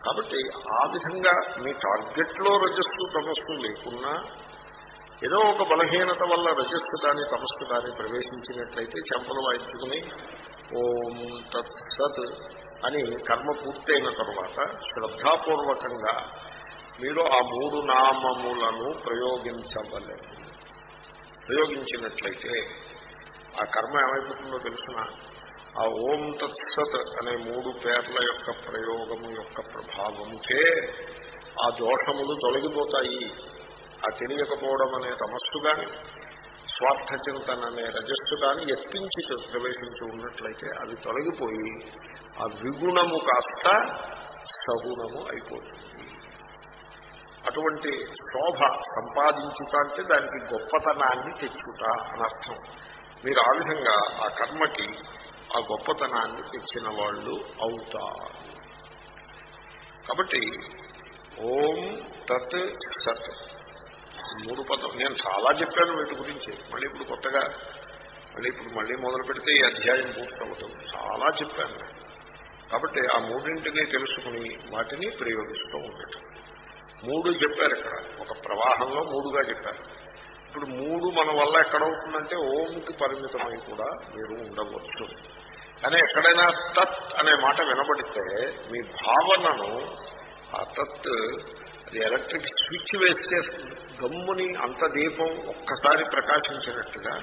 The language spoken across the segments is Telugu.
కాబట్టి ఆ విధంగా మీ టార్గెట్లో రజస్సు తమస్సు లేకున్నా ఏదో ఒక బలహీనత వల్ల రజస్సు దాని తమస్సు దాన్ని ప్రవేశించినట్లయితే చెంపలు వాయించుకుని ఓం తత్సత్ అని కర్మ పూర్తయిన తర్వాత శ్రద్ధాపూర్వకంగా మీరు ఆ మూడు నామములను ప్రయోగించవలేదు ప్రయోగించినట్లయితే ఆ కర్మ ఏమైపోతుందో తెలుసిన? ఆ ఓం తత్సత్ అనే మూడు పేర్ల యొక్క ప్రయోగము యొక్క ప్రభావముచే ఆ దోషములు తొలగిపోతాయి. ఆ తెలియకపోవడం అనే తమస్సు కానీ స్వార్థ చింతన అనే రజస్సు కానీ ఎత్తించి ప్రవేశించి ఉన్నట్లయితే అవి తొలగిపోయి ఆ విగుణము కాస్త సగుణము అయిపోతుంది. అటువంటి శోభ సంపాదించుట అంటే దానికి గొప్పతనాన్ని తెచ్చుట అనర్థం. మీరు ఆ విధంగా ఆ కర్మకి ఆ గొప్పతనాన్ని తెచ్చిన వాళ్ళు అవుతారు. కాబట్టి ఓం తత్ సత్ మూడు పదం నేను చాలా చెప్పాను వీటి గురించి. మళ్ళీ ఇప్పుడు కొత్తగా మళ్ళీ ఇప్పుడు మళ్ళీ మొదలు పెడితే ఈ అధ్యాయం పూర్తవుతుంది. చాలా చెప్పాను. కాబట్టి ఆ మూడింటిని తెలుసుకుని వాటిని ప్రయోగిస్తూ ఉండటం. మూడు చెప్పారు ఇక్కడ. ఒక ప్రవాహంలో మూడుగా చెప్పారు. ఇప్పుడు మూడు మన వల్ల ఎక్కడవుతుందంటే ఓంకి పరిమితమై కూడా మీరు ఉండవచ్చు. కానీ ఎక్కడైనా తత్ అనే మాట వినబడితే మీ భావనను ఆ తత్ అది ఎలక్ట్రిక్ స్విచ్ వేస్తే గమ్ముని అంత దీపం ఒక్కసారి ప్రకాశించినట్టుగా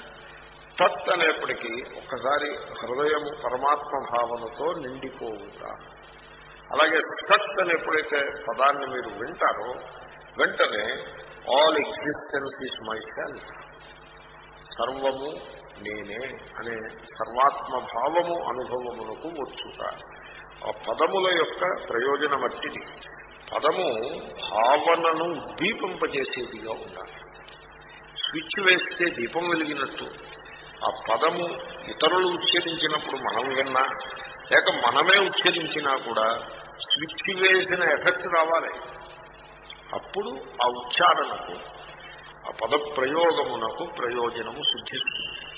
తత్ అనేప్పటికీ ఒక్కసారి హృదయం పరమాత్మ భావనతో నిండిపోవుట. అలాగే సత్ అని ఎప్పుడైతే పదాన్ని మీరు వింటారో వెంటనే all existence is myself సర్వము నేనే అనే సర్వాత్మ భావము అనుభవమునకు వచ్చుట. ఆ పదముల యొక్క ప్రయోజనం అట్టిది. పదము భావనను ఉద్దీపింపజేసేదిగా ఉండాలి. స్విచ్ వేస్తే దీపం వెలిగినట్టు. ఆ పదము ఇతరులు ఉచ్చరించినప్పుడు మనం విన్నా లేక మనమే ఉచ్చరించినా కూడా స్విచ్ వేసిన ఎఫెక్ట్ రావాలి. అప్పుడు ఆ ఉచ్చారణకు ఆ పద ప్రయోగమునకు ప్రయోజనము సిద్ధిస్తుంది.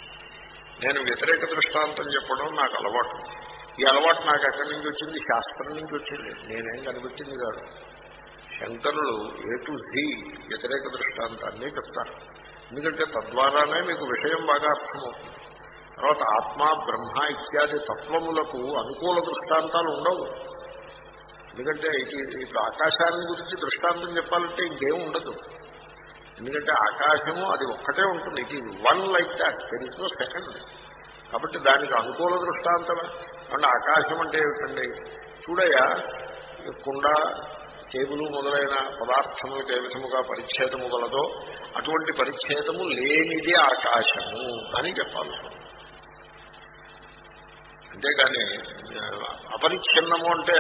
నేను వ్యతిరేక దృష్టాంతం చెప్పడం నాకు అలవాటు. ఈ అలవాటు నాకు ఎక్కడి నుంచి వచ్చింది? శాస్త్రం నుంచి వచ్చింది. నేనేం కనిపెట్టింది కాదు. శంకరులు ఏ టు జీ వ్యతిరేక దృష్టాంతాన్ని చెప్తారు. ఎందుకంటే తద్వారానే మీకు విషయం బాగా అర్థమవుతుంది. తర్వాత ఆత్మ బ్రహ్మ ఇత్యాది తత్వములకు అనుకూల దృష్టాంతాలు ఉండవు. ఎందుకంటే ఇటు ఇప్పుడు ఆకాశాన్ని గురించి దృష్టాంతం చెప్పాలంటే ఇంకేం ఉండదు. ఎందుకంటే ఆకాశము అది ఒక్కటే ఉంటుంది. It is one like that there is no second కాబట్టి దానికి అనుకూల దృష్టాంతమే. అంటే ఆకాశం అంటే ఏమిటండి? చూడయ్యా కుండ టేబుల్ మొదలైన పదార్థములకు ఏ విధముగా పరిచ్ఛేదము గలదో అటువంటి పరిచ్ఛేదము లేనిదే ఆకాశము అని చెప్పాలి. అంతేగాని అపరిచ్ఛిన్నము అంటే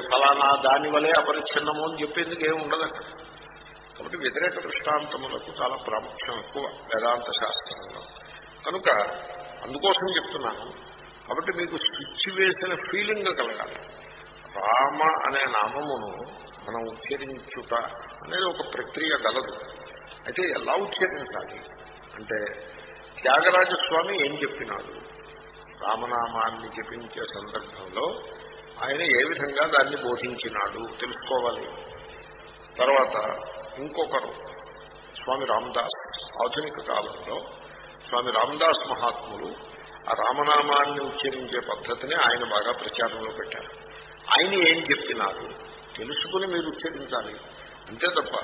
ఫలానా దాని వలే అపరిచ్ఛిన్నము అని చెప్పేందుకు ఏమి ఉండదు అక్కడ. కాబట్టి వ్యతిరేక దృష్టాంతములకు చాలా ప్రాముఖ్యం ఎక్కువ వేదాంత శాస్త్రంలో. కనుక అందుకోసం చెప్తున్నాను. కాబట్టి మీకు స్విచ్ వేసిన ఫీలింగ్ కలగాలి. రామ అనే నామమును మనం ఉచ్చరించుట అనేది ఒక ప్రక్రియ గలదు అయితే ఎలా ఉచ్చరించాలి? అంటే త్యాగరాజస్వామి ఏం చెప్పినాడు? రామనామాన్ని జపించే సందర్భంలో ఆయన ఏ విధంగా దాన్ని బోధించినాడు తెలుసుకోవాలి. తర్వాత ఇంకొకరు స్వామి రామదాస్ ఆధునిక కాలంలో స్వామి రామదాస్ మహాత్ములు ఆ రామనామాన్ని ఉచ్చరించే పద్ధతిని ఆయన బాగా ప్రచారంలో పెట్టారు. ఆయన ఏం చెప్తున్నారు తెలుసుకుని మీరు ఉచ్చరించాలి. అంతే తప్ప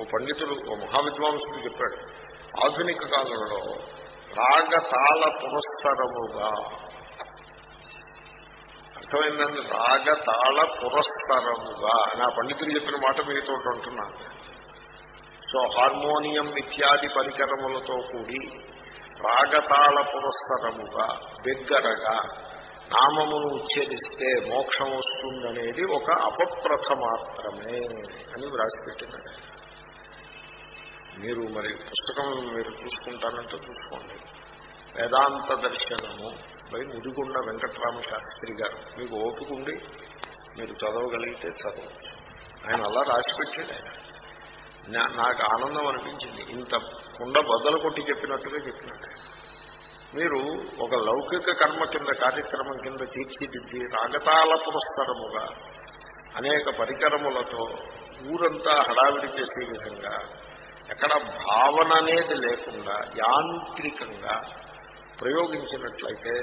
ఓ పండితుడు ఓ మహావిద్వాంసుడు చెప్పాడు ఆధునిక కాలంలో రాగతాళ పురస్కరముగా అర్థమైందండి? రాగతాళ పురస్కరముగా అని ఆ పండితులు చెప్పిన మాట మీతో అంటున్నాను సో హార్మోనియం ఇత్యాది పరికరములతో కూడి రాగతాళ పురస్కరముగా దగ్గరగా నామమును ఉచ్చరిస్తే మోక్షం వస్తుందనేది ఒక అపప్రథ మాత్రమే అని వ్రాసిపెట్టినాడు మీరు మరి పుస్తకం మీరు చూసుకుంటారంటే చూసుకోండి. వేదాంత దర్శనము బై ముదిగుండ వెంకటరామ శాస్త్రి గారు. మీకు ఓపుకుండి మీరు చదవగలిగితే చదవచ్చు. ఆయన అలా రాసిపెట్టాడు ఆయన. నా- నాకు ఆనందం అనిపించింది. ఇంత కుండ బదలు కొట్టి చెప్పినట్టుగా చెప్పినట్టు మీరు ఒక లౌకిక కర్మ కింద కార్యక్రమం కింద తీర్చిదిద్ది రాగతాల పురస్కరముగా అనేక పరికరములతో ఊరంతా హడావిడి చేసే విధంగా ఎక్కడ భావన అనేది లేకుండా యాంత్రికంగా ప్రయోగించినట్లయితే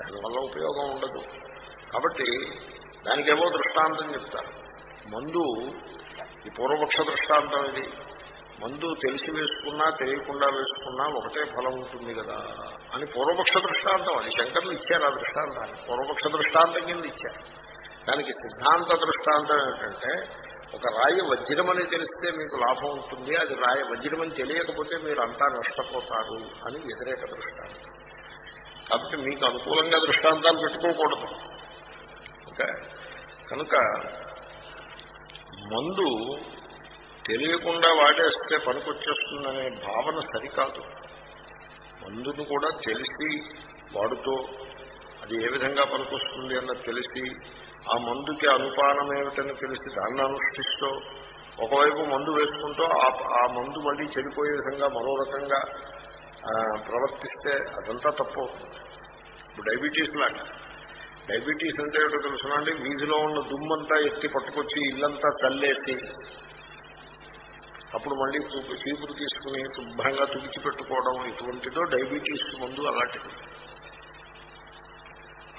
దానివల్ల ఉపయోగం ఉండదు. కాబట్టి దానికేమో దృష్టాంతం చెప్తారు. మందు ఈ పూర్వపక్ష దృష్టాంతం ఇది. మందు తెలిసి వేసుకున్నా తెలియకుండా వేసుకున్నా ఒకటే ఫలం ఉంటుంది కదా అని పూర్వపక్ష దృష్టాంతం. అది శంకర్లు ఇచ్చారు ఆ దృష్టాంతాన్ని. పూర్వపక్ష దృష్టాంతం కింద ఇచ్చారు. దానికి సిద్ధాంత దృష్టాంతం ఏంటంటే ఒక రాయి వజ్రమని తెలిస్తే మీకు లాభం ఉంటుంది అది రాయి వజ్రమని తెలియకపోతే మీరు అంతా నష్టపోతారు అని వ్యతిరేక దృష్టాంతం. కాబట్టి మీకు అనుకూలంగా దృష్టాంతాలు పెట్టుకోకూడదు. ఓకే? కనుక మందు తెలియకుండా వాడేస్తే పనికొచ్చేస్తుందనే భావన సరికాదు. మందును కూడా తెలిసి వాడుతూ అది ఏ విధంగా పనికొస్తుంది అన్నది తెలిసి ఆ మందుకి అనుపానం ఏమిటని తెలిసి దాన్ని అనుష్ఠిస్తూ ఒకవైపు మందు వేసుకుంటూ ఆ మందు మళ్ళీ చెడిపోయే విధంగా మరో రకంగా ప్రవర్తిస్తే అదంతా తప్పు. అవుతుంది ఇప్పుడు డయాబెటీస్ లాగా డయాబెటీస్ అంటే ఏమిటో తెలుసునండి వీధిలో ఉన్న దుమ్మంతా ఎత్తి పట్టుకొచ్చి ఇల్లంతా చల్లేసి అప్పుడు మళ్ళీ చీపురు తీసుకుని శుభ్రంగా తుడిచి పెట్టుకోవడం ఇటువంటిదో డయాబెటీస్ ముందు అలాంటిది.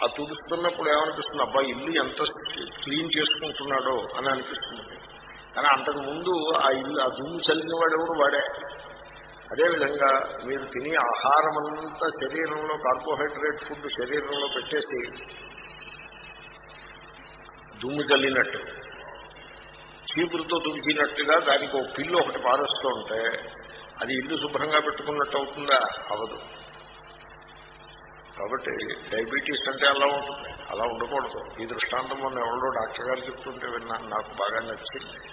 ఆ తుడుస్తున్నప్పుడు ఏమనిపిస్తుంది? అబ్బా ఇల్లు ఎంత క్లీన్ చేసుకుంటున్నాడో అని అనిపిస్తుంది. కానీ అంతకు ముందు ఆ ఇల్లు ఆ దుమ్ము చల్లిన వాడెవడు వాడే. అదేవిధంగా మీరు తినే ఆహారం అంతా శరీరంలో కార్బోహైడ్రేట్ ఫుడ్ శరీరంలో పెట్టేసి దుమ్ము చల్లినట్టు చీపురుతో తుడిచినట్టుగా దానికి ఒక పిల్లు ఒకటి పారుస్తూ ఉంటే అది ఇల్లు శుభ్రంగా పెట్టుకున్నట్టు అవుతుందా? అవదు. కాబట్టి డయాబెటీస్ అంటే అలా ఉంటుంది. అలా ఉండకూడదు. ఈ దృష్టాంతం మొన్న ఎవరో డాక్టర్ గారు చెప్తుంటే విన్నాను. నాకు బాగా నచ్చింది.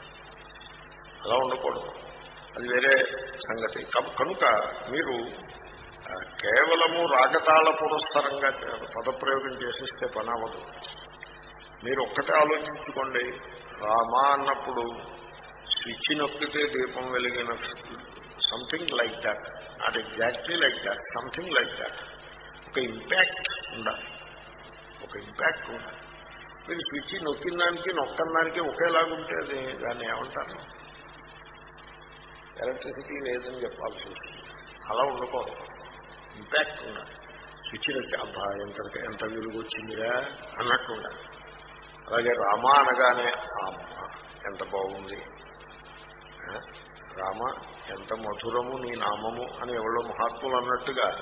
అలా ఉండకూడదు. అది వేరే సంగతి. కనుక మీరు కేవలము రాగతాళ పురస్సరంగా పదప్రయోగం చేసేస్తే పని అవ్వదు. మీరు ఒక్కటే ఆలోచించుకోండి. రామా అన్నప్పుడు స్విచ్ నొక్కితే దీపం వెలిగిన something like that not exactly like that something like that ఒక ఇంపాక్ట్ ఉండాలి. ఒక ఇంపాక్ట్ ఉండాలి. మీరు స్విచ్ నొక్కిన దానికి నొక్కని దానికి ఒకేలాగుంటే అది దాన్ని ఏమంటారు? ఎలక్ట్రిసిటీ లేదని చెప్పాల్సి వస్తుంది అలా ఉండకూడదు. ఇంపాక్ట్ ఉండాలి. స్విచ్ నొక్కి అబ్బా ఎంత ఎంత విలువ వచ్చిందిరా అన్నట్టు ఉండాలి. అలాగే రామ అనగానే అమ్మ ఎంత బాగుంది. రామ ఎంత మధురము నీ నామము అని ఎవరో మహాత్ములు అన్నట్టుగా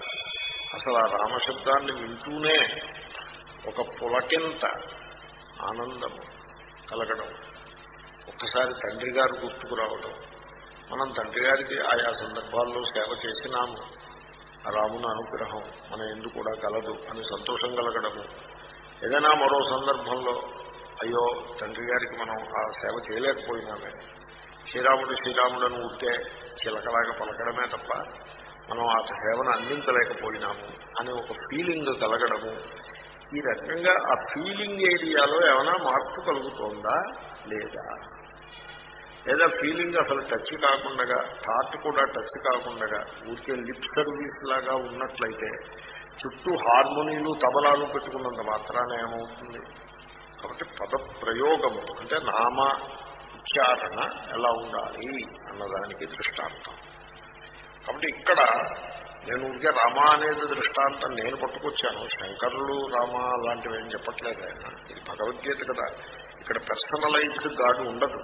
అసలు ఆ రామశబ్దాన్ని వింటూనే ఒక పులకింత ఆనందము కలగడం ఒక్కసారి తండ్రి గారు గుర్తుకు రావడం. మనం తండ్రి గారికి ఆయా సందర్భాల్లో సేవ చేసినాము. ఆ రాముని అనుగ్రహం మన ఎందు కూడా కలదు అని సంతోషం కలగడము. ఏదైనా మరో సందర్భంలో అయ్యో తండ్రి గారికి మనం ఆ సేవ చేయలేకపోయినామే. శ్రీరాముడు శ్రీరాముడని ఊరితే చిలకలాగా పలకడమే తప్ప మనం ఆ సేవను అందించలేకపోయినాము అనే ఒక ఫీలింగ్ కలగడము. ఈ రకంగా ఆ ఫీలింగ్ ఏరియాలో ఏమైనా మార్పు కలుగుతోందా? లేదా? లేదా ఫీలింగ్ అసలు టచ్ కాకుండా థాట్ కూడా టచ్ కాకుండా ఊరికే లిప్ సర్వీస్ లాగా ఉన్నట్లయితే చుట్టూ హార్మోనీలు తబలాలు పెట్టుకున్నంత మాత్రాన ఏమవుతుంది? కాబట్టి పద ప్రయోగము అంటే నామ ఉచ్చారణ ఎలా ఉండాలి అన్నదానికి దృష్టాంతం. కాబట్టి ఇక్కడ నేను ఊరికే రామ అనేది దృష్టాంతం నేను పట్టుకొచ్చాను. శంకరులు రామ అలాంటివి ఏం చెప్పట్లేదు ఆయన. ఇది భగవద్గీత కదా. ఇక్కడ పర్సనలైజ్డ్ గాడ్ ఉండదు.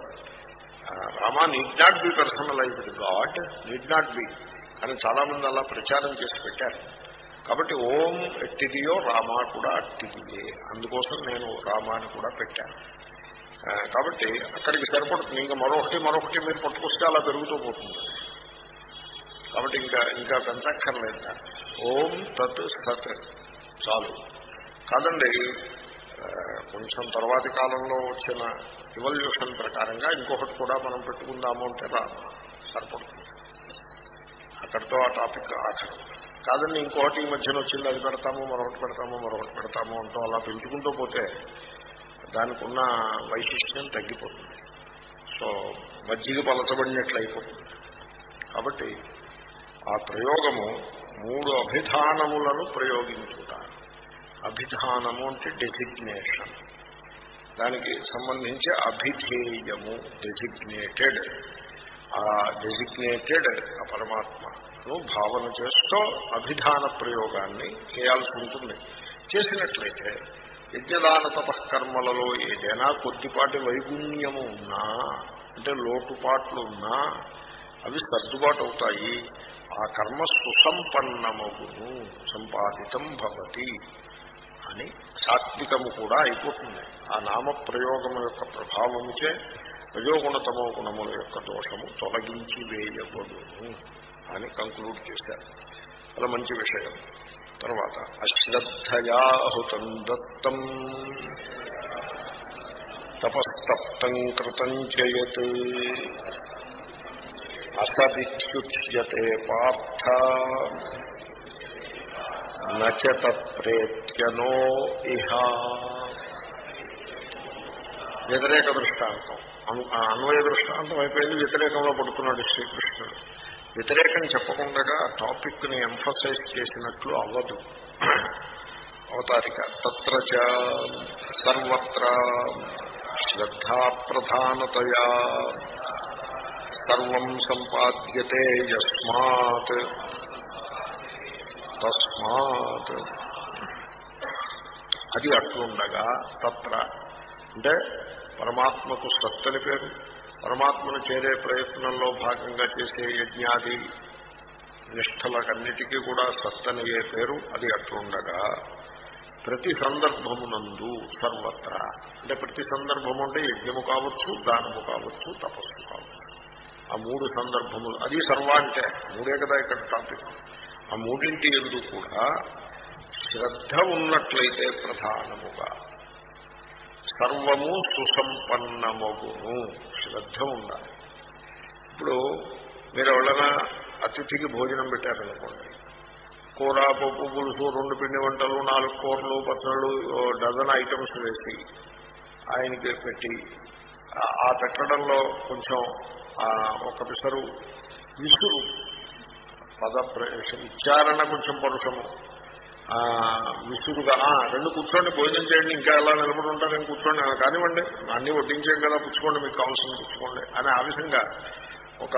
Rama need not be personalised God need not be అని చాలా మంది అలా ప్రచారం చేసి పెట్టారు. కాబట్టి ఓం ఎట్టిదియో రామ కూడా అట్టిదియే. అందుకోసం నేను రామాని కూడా పెట్టాను. కాబట్టి అక్కడికి సరిపడుతుంది. ఇంకా మరొకటి మరొకటి మీరు పట్టుకొస్తే అలా పెరుగుతూ పోతుంది. కాబట్టి ఇంకా ఇంకా పెంచక్కర్లేదు. ఓం తత్ సత్. చాలు. కాదండి కొంచెం తర్వాతి కాలంలో వచ్చిన ఇవల్యూషన్ ప్రకారంగా ఇంకొకటి కూడా మనం పెట్టుకుందాము అంటే రా సరిపడుతుంది. అక్కడితో ఆ టాపిక్ ఆఖరు. కాదండి ఇంకొకటి ఈ మధ్యన వచ్చింది అది పెడతాము మరొకటి పెడతాము మరొకటి పెడతాము అంటూ అలా పెంచుకుంటూ పోతే దానికి ఉన్న వైశిష్ట్యం తగ్గిపోతుంది. సో మజ్జిగ పలచబడినట్లు అయిపోతుంది. కాబట్టి ఆ ప్రయోగము మూడు అభిధానములను ప్రయోగించుట. అభిధానము అంటే డెసిగ్నేషన్ దానికి సంబంధించి అభిధేయము డెసిగ్నేటెడ్ ఆ డెసిగ్నేటెడ్ ఆ పరమాత్మను భావన చేస్తూ అభిధాన ప్రయోగాన్ని చేయాల్సి ఉంటుంది. చేసినట్లయితే యజ్ఞదాన తపకర్మలలో ఏదైనా కొద్దిపాటి వైగుణ్యము ఉన్నా అంటే లోటుపాట్లు ఉన్నా అవి సర్దుబాటు అవుతాయి. ఆ కర్మ సుసంపన్నమగును సంపాదితం భవతి అని సాత్వికము కూడా అయిపోతుంది. ఆ నామ ప్రయోగము యొక్క ప్రభావముచే రజోగుణతమో గుణముల యొక్క దోషము తొలగించి వేయబడును అని కంక్లూడ్ చేశారు. చాలా మంచి విషయం. తర్వాత అశ్రద్ధయాహుతం దత్తం తపస్తప్తం కృతం చేయత్ అసదిచ్యుచ్యతే పార్థ. నచతత్ప్రేత్యనో ఇహ. వ్యతిరేక దృష్టాంతం. అన్వయ దృష్టాంతం అయిపోయింది వ్యతిరేకంలో పడుతున్నాడు శ్రీకృష్ణుడు. వ్యతిరేకం చెప్పకుండా టాపిక్ని ఎంఫసైజ్ చేసినట్లు అవ్వదు. అవతారిక. తత్ర సర్వత్ర శ్రద్ధా ప్రధానతయా సర్వం సంపాద్యతే యస్మాత్. తస్మాత్. అది అట్లుండగా తత్ర. అంటే పరమాత్మకు సత్తని పేరు. పరమాత్మను చేరే ప్రయత్నంలో భాగంగా చేసే యజ్ఞాది నిష్ఠలకన్నిటికీ కూడా సత్తని ఏ పేరు? అది అట్లుండగా ప్రతి సందర్భమునందు సర్వత్ర. అంటే ప్రతి సందర్భము అంటే యజ్ఞము కావచ్చు దానము కావచ్చు తపస్సు కావచ్చు. ఆ మూడు సందర్భములు. అది సర్వ అంటే మూడే కదా ఇక్కడ టాపిక్ ఆ మూడింటి ఎందు కూడా శ్రద్ధ ఉన్నట్లయితే ప్రధానముగా సర్వము సుసంపన్నమగును. శ్రద్ధ ఉండాలి. ఇప్పుడు మీరు ఎవరైనా అతిథికి భోజనం పెట్టారనుకోండి. కూర పప్పు పులుసు రెండు పిండి వంటలు నాలుగు కూరలు పచ్చళ్ళు ఓ డజన్ ఐటమ్స్ వేసి ఆయనకి పెట్టి ఆ- పెట్టడంలో కొంచెం ఒక పిసరు విసురు పద ప్రవేశం ఉచ్చారణ కొంచెం పరుషము. విసురుగా రెండు కూర్చోండి భోజనం చేయండి ఇంకా ఎలా నిలబడి ఉంటారని కూర్చోండి కానివ్వండి అన్ని వడ్డించాం కదా పుచ్చుకోండి మీకు కావాల్సింది పుచ్చుకోండి అని ఆ విధంగా ఒక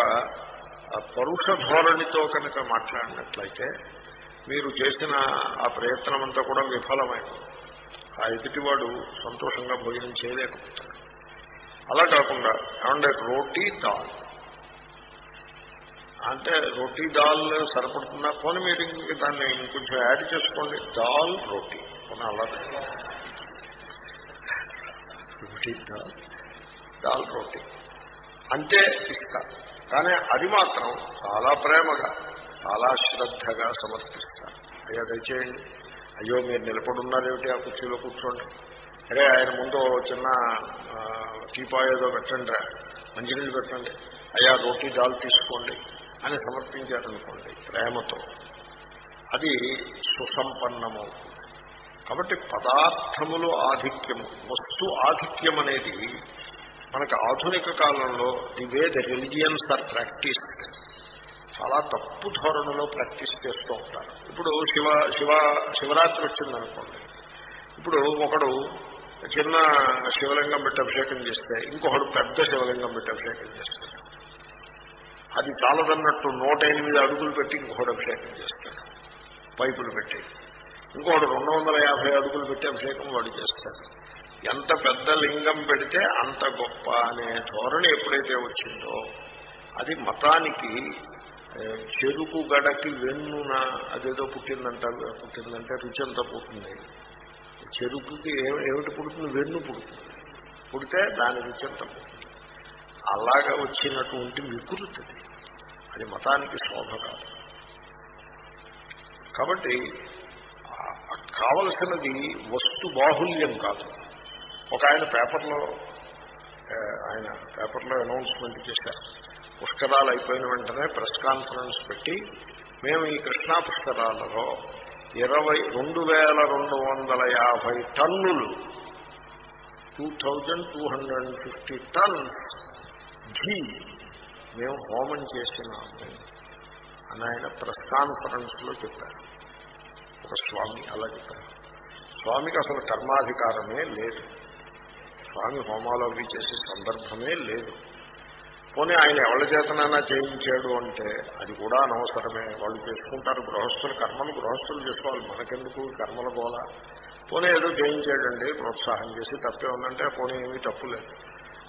పరుష ధోరణితో కనుక మాట్లాడినట్లయితే మీరు చేసిన ఆ ప్రయత్నం అంతా కూడా విఫలమైంది. ఆ ఎదుటివాడు సంతోషంగా భోజనం చేయలేకపోతాడు. అలా కాకుండా ఏమంటే రోటీ దాల్. అంటే రోటీ దాల్ సరిపడుతుందా? పోనీ మీరు దాన్ని ఇంకొంచెం యాడ్ చేసుకోండి. దాల్ రోటీ. పోనీ అలా రోటీ దాల్. దాల్ రోటీ. అంటే ఇస్తా. కానీ అది మాత్రం చాలా ప్రేమగా చాలా శ్రద్ధగా సమర్పిస్తారు అయ్యా దయచేయండి. అయ్యో మీరు నిలబడున్నారేమిటి ఆ కుర్చీలో కూర్చోండి. అరే ఆయన ముందు చిన్న టీపాయ్ ఏదో పెట్టండి రా మంచినీళ్ళు పెట్టండి. అయ్యా రోటీ దాల్ తీసుకోండి అని సమర్పించారనుకోండి ప్రేమతో. అది సుసంపన్నమవుతుంది కాబట్టి పదార్థములు ఆధిక్యము వస్తు ఆధిక్యం అనేది మనకు ఆధునిక కాలంలో the way the religions are practice చాలా తప్పు ధోరణిలో ప్రాక్టీస్ చేస్తూ ఉంటారు. ఇప్పుడు శివ శివ శివరాత్రి వచ్చిందనుకోండి. ఇప్పుడు ఒకడు చిన్న శివలింగం పెట్టి అభిషేకం చేస్తే ఇంకొకడు పెద్ద శివలింగం పెట్టి అభిషేకం చేస్తాడు. అది చాలదన్నట్టు నూట ఎనిమిది అడుగులు పెట్టి ఇంకొకడు అభిషేకం చేస్తాడు. పైపులు పెట్టి. ఇంకొకడు రెండు వందల యాభై అడుగులు పెట్టి అభిషేకం వాడు చేస్తాడు. ఎంత పెద్ద లింగం పెడితే అంత గొప్ప అనే ధోరణి ఎప్పుడైతే వచ్చిందో అది మతానికి చెరుకు గడకి వెన్నున అదేదో పుట్టిందంట పుట్టిందంటే రుచి అంతా పోతుంది. చెరుకుకి ఏమిటి పుడుతుంది? వెన్ను పుడుతుంది. పుడితే దాని రుచి అలాగా వచ్చినటువంటి వికృతి అది మతానికి శోభ కాదు. కాబట్టి కావలసినది వస్తు బాహుల్యం కాదు. ఒక ఆయన పేపర్లో ఆయన పేపర్లో అనౌన్స్మెంట్ చేశారు. పుష్కరాలు అయిపోయిన వెంటనే ప్రెస్ కాన్ఫరెన్స్ పెట్టి మేము ఈ కృష్ణా పుష్కరాలలో ఇరవై రెండు వేల రెండు వందల యాభై టన్నులు. Two thousand two hundred and fifty tons ghee మేము హోమం చేసినాము అని ఆయన ప్రెస్ కాన్ఫరెన్స్లో చెప్పారు. ఒక స్వామి అలా చెప్పారు. స్వామికి అసలు కర్మాధికారమే లేదు. స్వామి హోమాలు అవి చేసే సందర్భమే లేదు. పోనీ ఆయన ఎవరి చేతనైనా చేయించాడు అంటే అది కూడా అనవసరమే. వాళ్ళు చేసుకుంటారు గృహస్థులు కర్మలు గృహస్థులు చేసుకోవాలి. మనకెందుకు కర్మల గోల? పోనీ ఏదో చేయించాడండి ప్రోత్సాహం చేసి తప్పే ఉందంటే పోనీ ఏమీ తప్పు లేదు.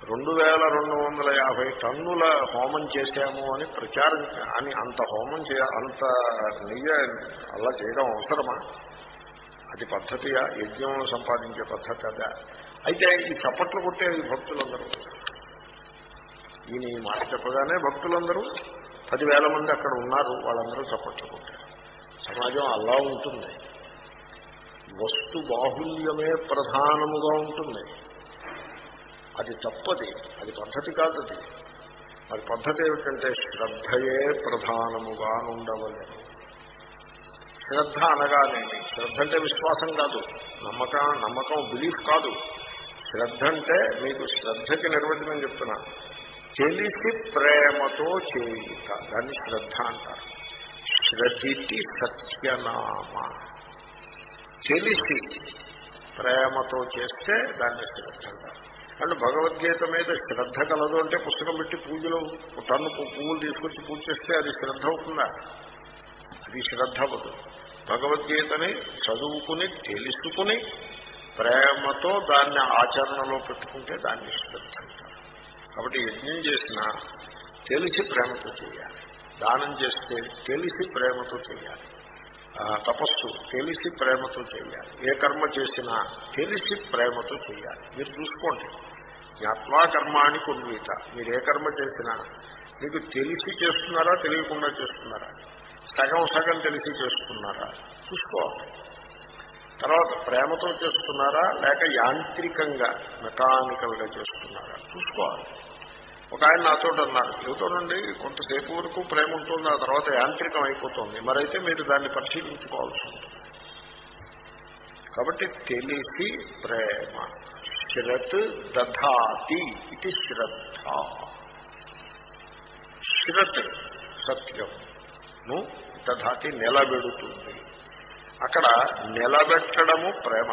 రెండు వేల రెండు వందల యాభై టన్నుల హోమం చేశాము అని ప్రచారం అని అంత హోమం చేయ అంత నెయ్య అలా చేయడం అవసరమా? అది పద్ధతియా? యజ్ఞం సంపాదించే పద్ధతి అయితే ఈ చప్పట్లు కొట్టే భక్తులందరూ. ఈయన ఈ మాట చెప్పగానే భక్తులందరూ పదివేల మంది అక్కడ ఉన్నారు వాళ్ళందరూ చప్పట్టుకుంటారు సమాజం అలా ఉంటుంది. వస్తు బాహుల్యమే ప్రధానముగా ఉంటుంది. అది తప్పది అది పద్ధతి కాదు అది అది పద్ధతి ఏమిటంటే శ్రద్ధయే ప్రధానముగా ఉండవలేదు శ్రద్ధ అనగానే శ్రద్ధ అంటే విశ్వాసం కాదు నమ్మకం నమ్మకం బిలీఫ్ కాదు. శ్రద్ధ అంటే మీకు శ్రద్ధకి నిర్వచనం చెప్తున్నా. తెలిసి ప్రేమతో చేయుట. దాన్ని శ్రద్ధ అంటారు. శ్రద్ధిటి సత్యనామ. తెలిసి ప్రేమతో చేస్తే దాన్ని శ్రద్ధ అంటారు. అంటే భగవద్గీత మీద శ్రద్ధ కలదు అంటే పుస్తకం పెట్టి పూజలు టన్ను పువ్వులు తీసుకొచ్చి పూజ చేస్తే అది శ్రద్ధ అవుతుందా? అది శ్రద్ధ అవ్వదు. భగవద్గీతని చదువుకుని తెలుసుకుని ప్రేమతో దాన్ని ఆచరణలో పెట్టుకుంటే దాన్ని శ్రద్ధ అంటారు. కాబట్టి యజ్ఞం చేసినా తెలిసి ప్రేమతో చేయాలి. దానం చేస్తే తెలిసి ప్రేమతో చేయాలి. తపస్సు తెలిసి ప్రేమతో చేయాలి. ఏ కర్మ చేసినా తెలిసి ప్రేమతో చేయాలి. మీరు చూసుకోండి. జ్ఞాత్వా కర్మాని కొన్వీత. మీరు ఏ కర్మ చేసినా మీకు తెలిసి చేస్తున్నారా తెలియకుండా చేస్తున్నారా? సగం సగం తెలిసి చేస్తున్నారా? చూసుకోవాలి. తర్వాత ప్రేమతో చేస్తున్నారా లేక యాంత్రికంగా మెకానికల్గా చేస్తున్నారా? చూసుకోవాలి. ఒక ఆయన నాతో అన్నారు ఏమిటోనండి కొంతసేపు వరకు ప్రేమ ఉంటుంది ఆ తర్వాత యాంత్రికం అయిపోతుంది. మరైతే మీరు దాన్ని పరిశీలించుకోవాల్సి ఉంటుంది. కాబట్టి తెలిసి ప్రేమ శ్రత్ దధాతి ఇది శ్రద్ధ. శ్రత్ సత్యము దధాతి నిలబెడుతుంది. అక్కడ నిలబెట్టడము ప్రేమ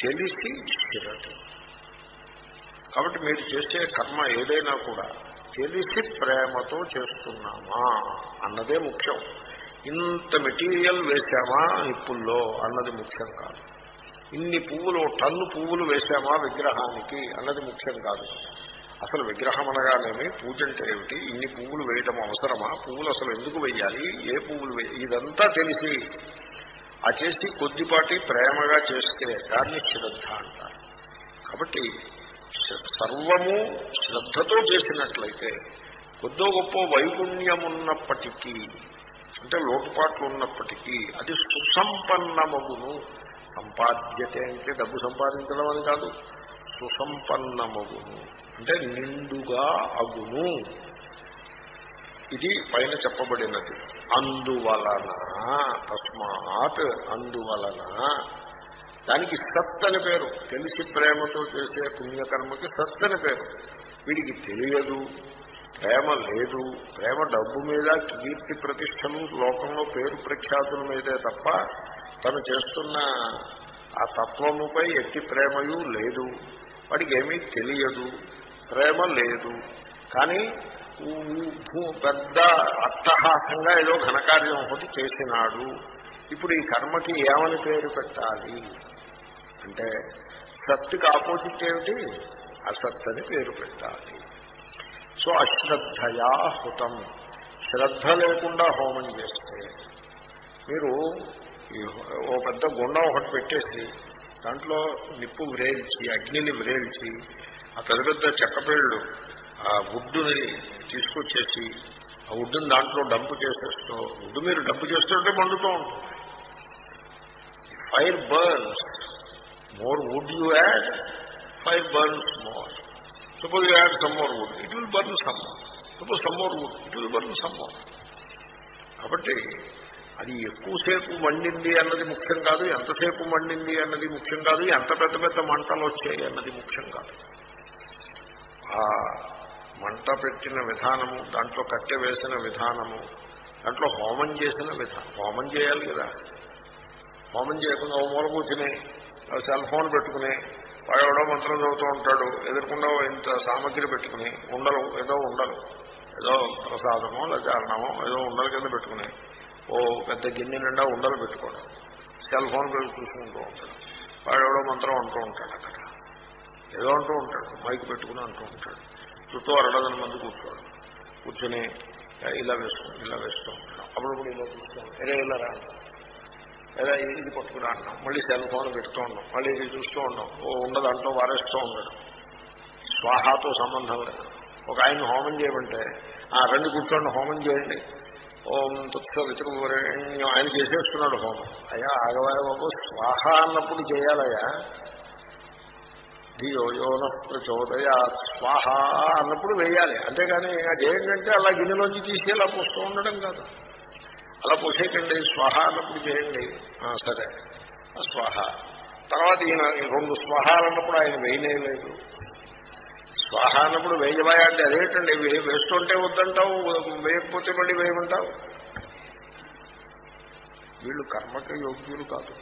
తెలిసి శ్రత్ కాబట్టి మీరు చేసే కర్మ ఏదైనా కూడా తెలిసి ప్రేమతో చేస్తున్నామా అన్నదే ముఖ్యం. ఇంత మెటీరియల్ వేశామా నిప్పుల్లో అన్నది ముఖ్యం కాదు. ఇన్ని పువ్వులు టన్ను పువ్వులు వేశామా విగ్రహానికి అన్నది ముఖ్యం కాదు. అసలు విగ్రహం అనగానేమి? పూజ అంటే ఏమిటి? ఇన్ని పువ్వులు వేయటం అవసరమా? పువ్వులు అసలు ఎందుకు వేయాలి? ఏ పువ్వులు ఇదంతా తెలిసి ఆ చేసి కొద్దిపాటి ప్రేమగా చేస్తే దాన్ని శ్రద్ధ అంటారు. కాబట్టి సర్వము శ్రద్ధతో చేసినట్లయితే కొద్దో గొప్ప వైగుణ్యమున్నప్పటికీ అంటే లోటుపాట్లు ఉన్నప్పటికీ అది సుసంపన్నమగును. సంపాద్యతే అంటే డబ్బు సంపాదించడం అని కాదు సుసంపన్నమగును. అంటే నిండుగా అగును. ఇది పైన చెప్పబడినది. అందువలన తస్మాత్ అందువలన దానికి సత్ అని పేరు. తెలిసి ప్రేమతో చేసే పుణ్యకర్మకి సత్ అని పేరు. వీడికి తెలియదు ప్రేమ లేదు. ప్రేమ డబ్బు మీద కీర్తి ప్రతిష్టలు లోకంలో పేరు ప్రఖ్యాతుల మీదే తప్ప తను చేస్తున్న ఆ తత్వముపై ఎట్టి ప్రేమయు లేదు. వాడికి ఏమీ తెలియదు ప్రేమ లేదు. కానీ పెద్ద అట్టహాసంగా ఏదో ఘనకార్యం ఒకటి చేసినాడు. ఇప్పుడు ఈ కర్మకి ఏమని పేరు పెట్టాలి? అంటే సత్తుకి ఆపోజిట్ ఏమిటి? అసత్ అని పేరు పెట్టాలి. సో అశ్రద్ధయా హుతం. శ్రద్ధ లేకుండా హోమం చేస్తే మీరు ఓ పెద్ద గుండం ఒకటి పెట్టేసి దాంట్లో నిప్పు వ్రేల్చి అగ్నిని వ్రేల్చి ఆ పెద్ద పెద్ద చెక్కపేళ్ళు ఆ వుడ్డుని తీసుకొచ్చేసి ఆ వుడ్డుని దాంట్లో డంపు చేసేస్తూ వుడ్డు మీరు డంపు చేస్తుంటే మండుతూ ఉంటుంది. Fire burns. More wood you add fire burns more suppose you add some more wood it will burn some suppose some more wood it will burn some కాబట్టి అది ఎక్కువసేపు మండింది అన్నది ముఖ్యం కాదు ఎంతసేపు మండింది అన్నది ముఖ్యం కాదు ఎంత పెద్ద పెద్ద మంటలు వచ్చాయి అన్నది ముఖ్యం కాదు. ఆ మంట పెట్టిన విధానము దాంట్లో కట్టె వేసిన విధానము దాంట్లో హోమం చేసిన విధానం హోమం చేయాలి కదా. హోమం చేయకుండా ఓ మూల కూర్చుని సెల్ ఫోన్ పెట్టుకుని వాడు మంత్రం చదువుతూ ఉంటాడు ఎదుర్కొండో ఇంత సామగ్రి పెట్టుకుని ఉండలు ఏదో ఉండలు ఏదో ప్రసాదమో లేదా అన్నమో ఏదో ఉండల కింద పెట్టుకుని ఓ పెద్ద గిన్నె నిండా ఉండలు పెట్టుకోవడం సెల్ ఫోన్ పెట్టి చూసుకుంటూ ఉంటాడు. వాడు మంత్రం అంటూ ఉంటాడు అక్కడ. ఏదో అంటూ ఉంటాడు మైక్ పెట్టుకుని అంటూ ఉంటాడు. చుట్టూ అరడదని మంది కూర్చోడు. కూర్చొని ఇలా వేసుకుంటాం ఇలా వేస్తూ ఉంటాడు అప్పుడప్పుడు ఇలా చూస్తాం ఎరే ఇలా రాంటాం లేదా ఇది పట్టుకుని అంటున్నాం. మళ్ళీ సెల్ ఫోన్ పెడుతూ ఉన్నాం. మళ్ళీ ఇది చూస్తూ ఉన్నాం. ఓ ఉన్న దాంట్లో వారేస్తూ ఉండడం స్వాహాతో సంబంధం లేదు. ఒక ఆయన హోమం చేయమంటే ఆ రెండు కూర్చోండి హోమం చేయండి. ఓం తుత్స ఆయన చేసేస్తున్నాడు హోమం. అయ్యా ఆగవాయ బాబు స్వాహ అన్నప్పుడు చేయాలయ్యా. ధియో యోన ప్రచోదయా స్వాహ అన్నప్పుడు వేయాలి. అంతేగాని అదేంటంటే అలా గిన్నెలోంచి తీసేలా అలా పోస్తూ ఉండడం కాదు. అలా పోసేయకండి స్వాహ అన్నప్పుడు చేయండి. సరే. స్వాహ. తర్వాత ఈయన రెండు స్వాహాలన్నప్పుడు ఆయన వేయలేదు స్వాహ అన్నప్పుడు వేయవా అంటే అదేంటండి వేస్తుంటే వద్దంటావు వేయకపోతే మళ్ళీ వేయమంటావు? వీళ్ళు కర్మకి యోగ్యులు కాదు.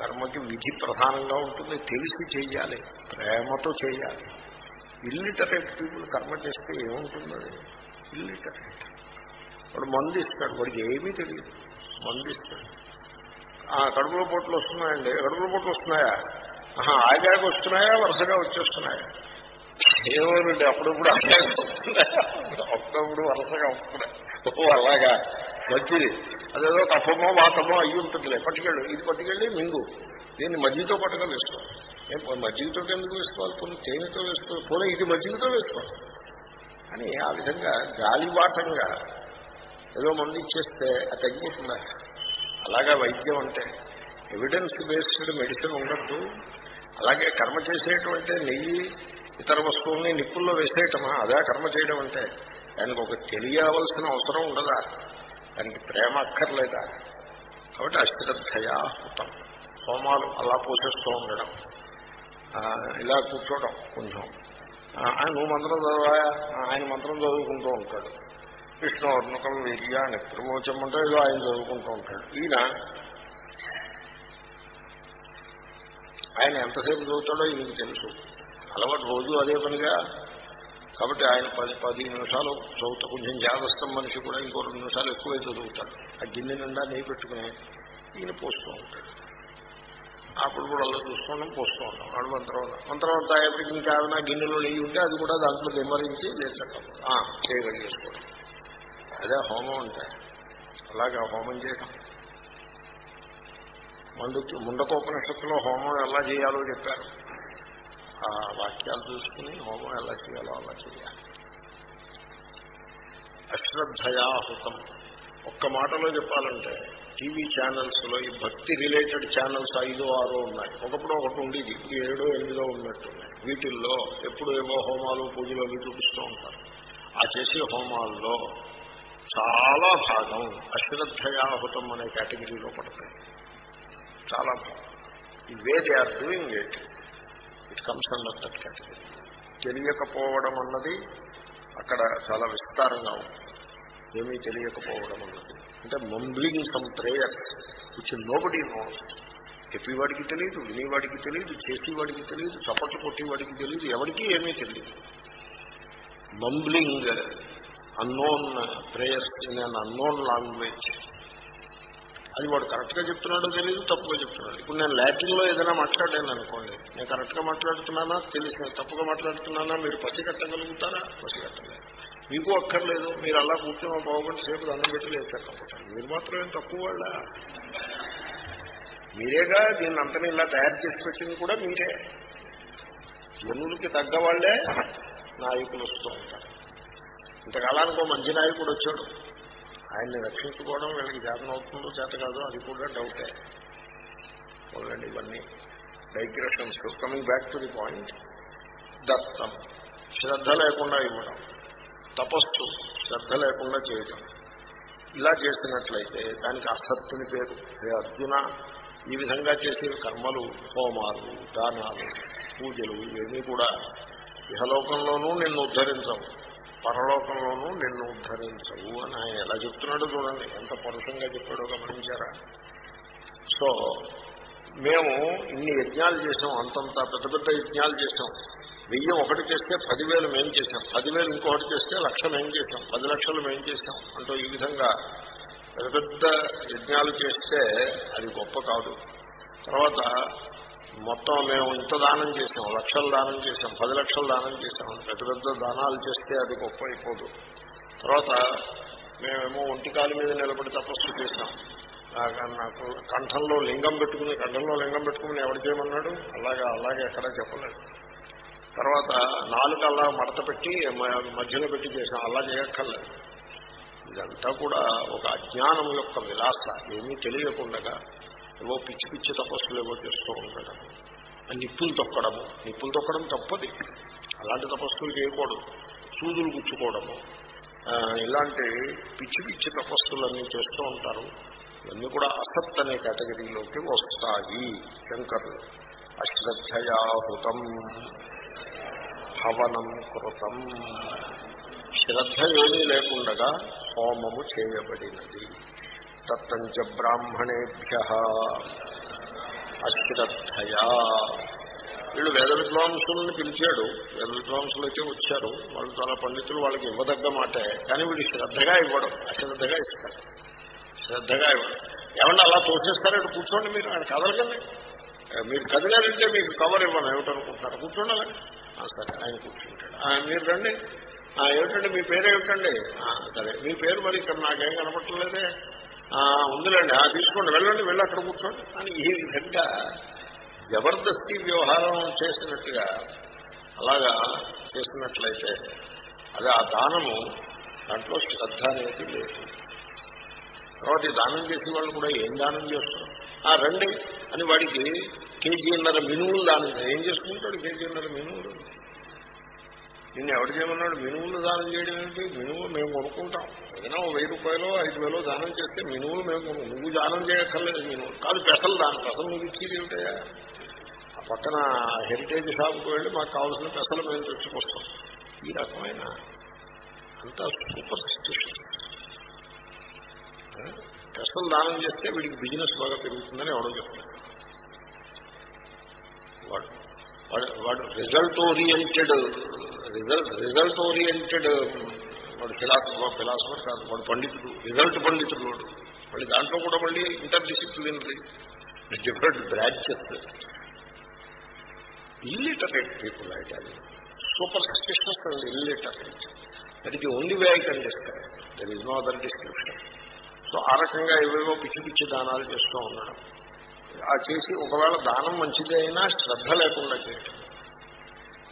కర్మకి విధి ప్రధానంగా ఉంటుంది తెలిసి చేయాలి ప్రేమతో చేయాలి ఇల్లిటరేట్ పీపుల్ కర్మ చేస్తే ఏముంటుంది? ఇల్లిటరేట్. వాడు మందు ఇస్తాడు వాడికి ఏమీ తెలియదు. మందు ఇస్తాడు కడుపులో పొట్లు వస్తున్నాయండి. కడుపులో పొట్లు వస్తున్నాయా? ఆహా, ఆగాక వస్తున్నాయా? వరుసగా వచ్చేస్తున్నాయా? ఏమోనండి అప్పుడప్పుడు ఆగాక వస్తున్నాయా. అప్పుడప్పుడు వరుసగా వస్తున్నాయి. ఓ అలాగా. మంచిది. అదేదో కఫమో వాతమో అయ్యి ఉంటుందిలే. పట్టుకెళ్ళు. ఇది పట్టుకెళ్ళి మింగు. దీన్ని మజ్జిగతో పట్టుగా వేసుకోవాలి. మజ్జిగతో ఎందుకు వేసుకోవాలి? కొన్ని తేనెతో వేసుకోవాలి పోనీ ఇది మజ్జిగతో వేసుకోవాలి అని ఆ విధంగా గాలివాటంగా ఏదో మంది ఇచ్చేస్తే అది తగ్గిపోతుందా. అలాగా వైద్యం అంటే ఎవిడెన్స్ బేస్డ్ మెడిసిన్ ఉండద్దు. అలాగే కర్మ చేసేటువంటి నెయ్యి ఇతర వస్తువుల్ని నిప్పుల్లో వేసేయటమా? అదే కర్మ చేయడం అంటే దానికి ఒక తెలియవలసిన అవసరం ఉండదా? దానికి ప్రేమ అక్కర్లేదా? కాబట్టి అశ్రద్ధయా హృతం. హోమాలు అలా పోషిస్తూ ఉండడం. ఇలా కూర్చోవడం కొంచెం. ఆయన నువ్వు మంత్రం చదవా ఆయన మంత్రం చదువుకుంటూ ఉంటాడు. విష్ణువర్ణకం వీర్యాన్ని ప్రమోచం అంటే ఏదో ఆయన చదువుకుంటూ ఉంటాడు. ఈయన ఆయన ఎంతసేపు చదువుతాడో ఈయనకి తెలుసు. అలవాటు రోజు అదే పనిగా. కాబట్టి ఆయన పది పది నిమిషాలు చదువుతా. కొంచెం జాగ్రత్తం మనిషి కూడా ఇంకో రెండు నిమిషాలు ఎక్కువే చదువుతాడు. ఆ గిన్నె నిండా నెయ్యి పెట్టుకుని ఈయన పోస్తూ ఉంటాడు. అప్పుడు కూడా అలా చూసుకోవడం పోస్తూ ఉంటాం వాడు మంత్రం మంత్రం అంతా ఎప్పటికి ఇంకా ఏమైనా గిన్నెలో నెయ్యి ఉంటే అది కూడా దాంట్లో దిమ్మరించి లేచటం చేయగలిగేసుకోవడం. అదే హోమం అంటే. అలాగే హోమం చేయటం. ముందు ముండకోపనిషత్తులో హోమం ఎలా చేయాలో చెప్పారు. ఆ వాక్యాలు చూసుకుని హోమం ఎలా చేయాలో అలా చేయాలి. అశ్రద్ధయాహుతం ఒక్క మాటలో చెప్పాలంటే టీవీ ఛానల్స్లో ఈ భక్తి రిలేటెడ్ ఛానల్స్ ఐదో ఆరో ఉన్నాయి. ఒకప్పుడు ఒకటి ఉండేది. ఇప్పుడు ఏడో ఎనిమిదో ఉన్నట్టున్నాయి. వీటిల్లో ఎప్పుడు ఏవో హోమాలు పూజలు అవి చూపిస్తూ ఉంటారు. ఆ చేసే హోమాల్లో చాలా భాగం అశ్రద్ధయాహుతం అనే కేటగిరీలో పడతాయి. చాలా భాగం. ఈ way they are doing it it comes under that category. తెలియకపోవడం అన్నది అక్కడ చాలా విస్తారంగా ఉంటుంది. ఏమీ తెలియకపోవడం అన్నది. అంటే mumbling some prayer which nobody knows చెప్పేవాడికి తెలియదు వినేవాడికి తెలియదు చేసేవాడికి తెలియదు చప్పట్లు కొట్టేవాడికి తెలియదు ఎవరికి ఏమీ తెలియదు mumbling unknown prayers in an unknown language అది వాడు కరెక్ట్గా చెప్తున్నాడో తెలియదు తప్పుగా చెప్తున్నాడు. ఇప్పుడు నేను లాటిన్లో ఏదైనా మాట్లాడాను అనుకోండి. నేను కరెక్ట్గా మాట్లాడుతున్నానా? తెలిసిన తప్పుగా మాట్లాడుతున్నానా? మీరు పసిగట్టగలుగుతారా పసిగట్టలేదు మీకు అక్కర్లేదు. మీరు అలా కూర్చొని బాగుంటే సేపు దండం పెట్టి లేదు చెప్పకపోతారు మీరు మాత్రం ఏం తక్కువ వాళ్ళ. మీరేగా దీన్ని అంతని ఇలా తయారు చేసి పెట్టింది కూడా మీరే జనులకి తగ్గ వాళ్ళే నాయకులు వస్తూ ఉంటారు. ఇంతకాలానికి ఒక మంచి నాయకుడు వచ్చాడు. ఆయన్ని రక్షించుకోవడం వీళ్ళకి చేతన అవుతుందో చేత కాదో అది కూడా డౌటే చూడండి ఇవన్నీ digressions coming back to the point దత్తం. శ్రద్ధ లేకుండా ఇవ్వడం. తపస్సు శ్రద్ధ లేకుండా చేయటం. ఇలా చేసినట్లయితే దానికి అసత్తుని పేరు. హే అర్జున ఈ విధంగా చేసే కర్మలు హోమాలు దానాలు పూజలు ఇవన్నీ కూడా ఇహలోకంలోనూ నిన్ను ఉద్ధరించవు. పరలోకంలోనూ నిన్ను ఉద్ధరించవు అని ఆయన ఎలా చెప్తున్నాడో చూడండి. ఎంత పరుషంగా చెప్పాడో గమనించారా? సో మేము ఇన్ని యజ్ఞాలు చేసాం అంతంత పెద్ద పెద్ద యజ్ఞాలు చేసాం వెయ్యి ఒకటి చేస్తే పదివేలు మేం చేసాం పదివేలు ఇంకొకటి చేస్తే లక్ష మేం చేసాం పది లక్షలు మేం చేసాం అంటూ ఈ విధంగా పెద్ద పెద్ద యజ్ఞాలు చేస్తే అది గొప్ప కాదు. తర్వాత మొత్తం మేము ఇంత దానం చేసాం లక్షలు దానం చేసాం పది లక్షలు దానం చేసాం పెద్ద పెద్ద దానాలు చేస్తే అది గొప్ప అయిపోదు. తర్వాత మేమేమో ఒంటికాల మీద నిలబడి తపస్సు చేసాం నాకు నాకు కంఠంలో లింగం పెట్టుకుని కంఠంలో లింగం పెట్టుకుని ఎవరు చేయమన్నాడు? అలాగా అలాగే ఎక్కడా చెప్పలేదు. తర్వాత నాలుగు అలా మడత పెట్టి మధ్యలో పెట్టి చేసాం అలా చేయక్కర్లేదు. ఇదంతా కూడా ఒక అజ్ఞానం యొక్క విలాస. ఏమీ తెలియకుండా ఏవో పిచ్చి పిచ్చి తపస్సులు ఏవో చేస్తూ ఉండడం నిప్పులు తొక్కడము. నిప్పులు తొక్కడం తప్పది. అలాంటి తపస్సులు చేయకూడదు. సూదులు గుచ్చుకోవడము. ఇలాంటి పిచ్చి పిచ్చి తపస్సులన్నీ చేస్తూ ఉంటారు. ఇవన్నీ కూడా అసత్ అనే కేటగిరీలోకి వస్తాయి. శంకరులు. అశ్రద్ధయాహృతం హవనం కృతం. శ్రద్ధ ఏమీ లేకుండగా హోమము చేయబడినది. తత్తంచ బ్రాహ్మణేభ్య అశ్రద్ధయా వీళ్ళు వేద విద్వాంసులను పిలిచాడు. వేద విద్వాంసులు అయితే వచ్చారు. వాళ్ళు చాలా పండితులు వాళ్ళకి ఇవ్వదగ్గ మాటే. కానీ వీళ్ళు శ్రద్ధగా ఇవ్వడం అశ్రద్ధగా ఇస్తారు. శ్రద్ధగా ఇవ్వడం. ఏమన్నా అలా తోచేస్తారంటే కూర్చోండి మీరు. ఆయన కదలకండి. మీరు కదిలారంటే మీకు కవర్ ఇవ్వను. ఏమిటనుకుంటున్నారు? కూర్చోండి సరే ఆయన కూర్చుంటాడు. మీరు రండి. ఏమిటండి? మీ పేరు ఏమిటండి సరే. మీ పేరు మరి ఇక్కడ నాకేం కనపట్టలేదే ఉందిలేండి. ఆ తీసుకోండి. వెళ్ళండి వెళ్ళి అక్కడ కూర్చోండి. అని ఈ విధంగా జబర్దస్తి వ్యవహారం చేసినట్టుగా అలాగా చేసినట్లయితే అది ఆ దానము దాంట్లో శ్రద్ధ అనేది లేదు. తర్వాత ఈ దానం చేసే వాళ్ళు కూడా ఏం దానం చేస్తారు? ఆ రండి అని వాడికి కేజీన్నర మినువులు దానం ఏం చేసుకుంటాడు కేజీన్నర మినువులు? నిన్ను ఎవరు చేయమన్నాడు? మినువులు దానం చేయడం ఏంటి? మినువు మేము కొనుక్కుంటాం. ఏదైనా వెయ్యి రూపాయలు ఐదు వేలు దానం చేస్తే మినువులు మేము కొను నువ్వు దానం చేయక్కర్లేదు మినువులు కాదు పెసలు దానం పెసలు నువ్వు ఇచ్చేది ఏమిటయా ఆ పక్కన హెరిటేజ్ షాప్కి వెళ్ళి మాకు కావాల్సిన పెసలు మేము తెచ్చుకొస్తాం. ఈ రకమైన అంతా సూపర్ స్టిట్యూషన్ పెసలు దానం చేస్తే వీడికి బిజినెస్ బాగా పెరుగుతుందని ఎవడో చెప్తాడు. వాడు వాడు వాడు result oriented result result oriented వాడు ఫిలాసఫర్ ఫిలాసఫర్ కాదు వాడు పండితుడు రిజల్ట్ పండితుడు వాడు. మళ్ళీ దాంట్లో కూడా మళ్ళీ interdisciplinary different branches illiterate people అయితే superstitions and illiterate that only way I can discuss there is no other description so ఆ రకంగా ఏవేవో పిచ్చి పిచ్చి దానాలు చేస్తూ ఉండడం ఆ చేసి ఒకవేళ దానం మంచిదే అయినా శ్రద్ధ లేకుండా చేయటం.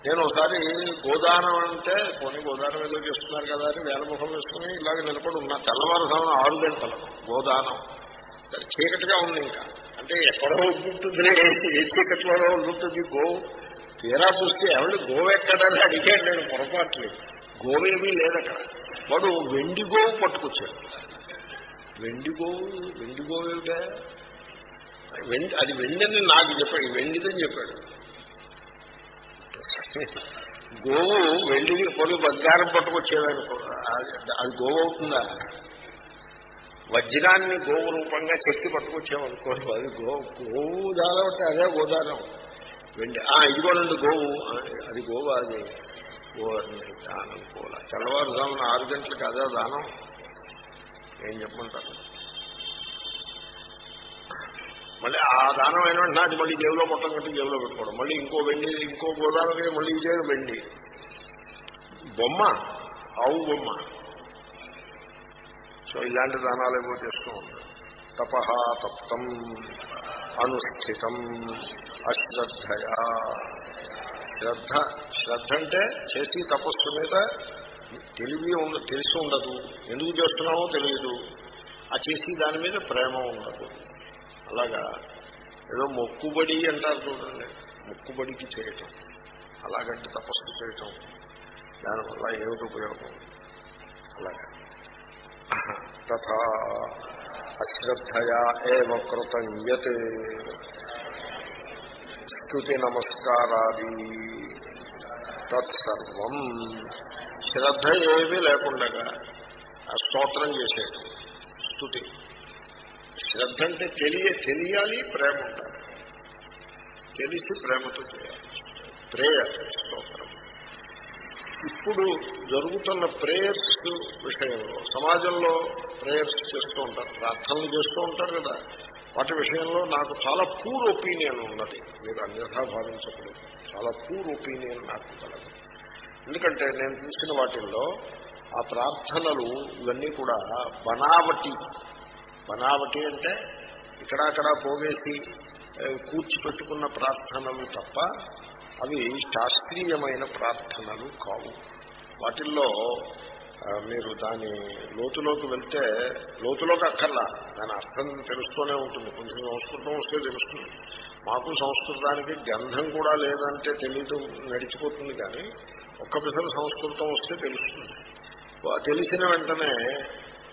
నేను ఒకసారి గోదానం అంటే కొన్ని గోదానం ఏదో చేస్తున్నారు కదా అని వేలముఖం వేసుకుని ఇలాగ నిలబడి ఉన్నా. తెల్లవారుజామున ఆరు గంటలకు గోదానం. సరే చీకటిగా ఉంది ఇంకా. అంటే ఎక్కడో ఉంటుంది ఏ చీకట్లోనో ఉంటుంది గోవు తీరా చూస్తే ఎవరి గోవు ఎక్కడని అడిగాడు నేను పొరపాట్లే. గోవేమీ లేదు అక్కడ వాడు వెండి గోవు పట్టుకొచ్చాడు. వెండి గోవు వెండి గోవు ఏమిటా? వెండి అది వెండిని నాకు చెప్పాడు వెండిదని చెప్పాడు. గోవు వెళ్ళి పొలి బంగారం పట్టుకొచ్చేదనుకో అది అది గోవు అవుతుందా? వజ్రాన్ని గోవు రూపంగా చెక్కి పట్టుకొచ్చామనుకో అది గో గోవు దానం అంటే అదే గోదానం వెండి ఆ ఇదిగోనండి గోవు. అది గోవు అది. గోవర్ని దానం కూల తెల్లవారుజామున ఆరు గంటలకు అదే దానం. ఏం చెప్పమంటారు? మళ్ళీ ఆ దానం అయిన వెంటనే అది మళ్ళీ జేబులో మొత్తం కట్టి జేబులో పెట్టుకోవడం. మళ్ళీ ఇంకో వెండి ఇంకో గోదావరి మళ్ళీ ఇదే వెండి. బొమ్మ ఆవు బొమ్మ. సో ఇలాంటి దానాలు ఏవో చేస్తూ ఉంటారు. తప తప్తం అనుష్ఠితం అశ్రద్ధయా. శ్రద్ధ శ్రద్ధ అంటే చేసి తపస్సు మీద తెలివి ఉండ తెలిసి ఉండదు. ఎందుకు చేస్తున్నామో తెలియదు. ఆ చేసి దాని మీద ప్రేమ ఉండదు. అలాగా ఏదో మొక్కుబడి అంటారు చూడండి. మొక్కుబడికి చేయటం. అలాగంటే తపస్సు చేయటం. దానివల్ల ఏమిటి ఉపయోగం? అలాగా. తథా అశ్రద్ధయా ఏవ కృతం యత్ స్థుతి నమస్కారాది. తత్సర్వం. శ్రద్ధ ఏమీ లేకుండగా స్తోత్రం చేసేయడం స్థుతి శ్రద్ధ అంటే తెలియ తెలియాలి ప్రేమ ఉండాలి. తెలిసి ప్రేమతో చేయాలి. ప్రేయర్ స్తోత్రం. ఇప్పుడు జరుగుతున్న ప్రేయర్స్ విషయంలో సమాజంలో ప్రేయర్స్ చేస్తూ ఉంటారు ప్రార్థనలు చేస్తూ ఉంటారు కదా. వాటి విషయంలో నాకు చాలా పూర్ ఒపీనియన్ ఉన్నది. మీరు అన్యథా భావించకూడదు. చాలా పూర్ ఒపీనియన్ నాకు కలదు. ఎందుకంటే నేను చూసిన వాటిల్లో ఆ ప్రార్థనలు ఇవన్నీ కూడా బనావటి బనావటి అంటే ఇక్కడ అక్కడ పోగేసి కూర్చిపెట్టుకున్న ప్రార్థనలు తప్ప అవి శాస్త్రీయమైన ప్రార్థనలు కావు. వాటిల్లో మీరు దాని లోతులోకి వెళ్తే లోతులోకి అక్కర్లా. దాని అర్థం తెలుస్తూనే ఉంటుంది. కొంచెం సంస్కృతం వస్తే తెలుస్తుంది. మాకు సంస్కృతానికి గంధం కూడా లేదంటే తెలియదు నడిచిపోతుంది కానీ ఒక్క పిసరు సంస్కృతం వస్తే తెలుస్తుంది. తెలిసిన వెంటనే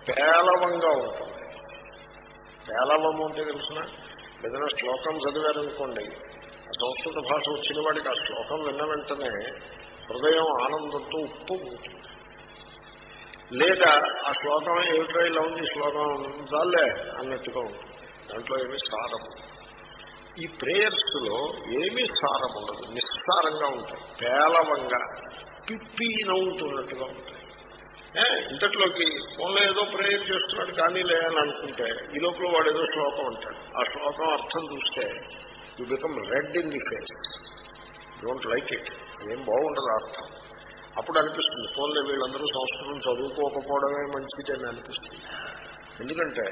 పేలవంగా ఉంటుంది. పేలవము అంటే తెలుసిన? ఏదైనా శ్లోకం చదివారనుకోండి ఆ సంస్కృత భాష వచ్చిన వాడికి ఆ శ్లోకం విన్న వెంటనే హృదయం ఆనందంతో ఉప్పు పోతుంది లేదా ఆ శ్లోకం ఏమిటో ఇలా ఉంది శ్లోకం దాల్లే అన్నట్టుగా ఉంటుంది. దాంట్లో ఏమీ సారం ఈ ప్రేయర్స్లో ఏమి ఏమీ సారం ఉండదు నిస్సారంగా ఉంటాయి పేలవంగా పిప్పి నవ్వుతున్నట్టుగా ఉంటాయి. ఇంతట్లోకి ఫోన్లో ఏదో ప్రేయర్ చేస్తున్నాడు కానీ అని అనుకుంటే ఈ లోపల వాడు ఏదో శ్లోకం అంటాడు. ఆ శ్లోకం అర్థం చూస్తే you become red in the face don't like it ఏం బాగుండదు ఆ అర్థం. అప్పుడు అనిపిస్తుంది ఫోన్లో వీళ్ళందరూ సంస్కృతం చదువుకోకపోవడమే మంచిది అని అనిపిస్తుంది. ఎందుకంటే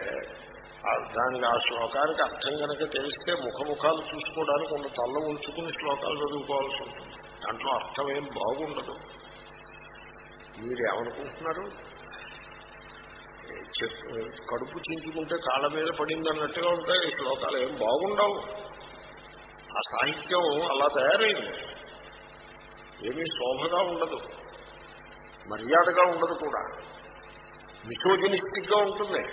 దానికి ఆ శ్లోకానికి అర్థం కనుక తెలిస్తే ముఖముఖాలు చూసుకోవడానికి కొంత తల్ల ఉంచుకుని శ్లోకాలు చదువుకోవాల్సి ఉంటుంది. దాంట్లో అర్థం ఏం బాగుండదు. మీరు ఏమనుకుంటున్నారు కడుపు చించుకుంటే కాళ్ళ మీద పడింది అన్నట్టుగా ఉంటాయి శ్లోకాలు ఏం బాగుండవు. ఆ సాహిత్యం అలా తయారైంది. ఏమీ శోభగా ఉండదు మర్యాదగా ఉండదు కూడా. మిసోజనిస్టిక్గా ఉంటుంది.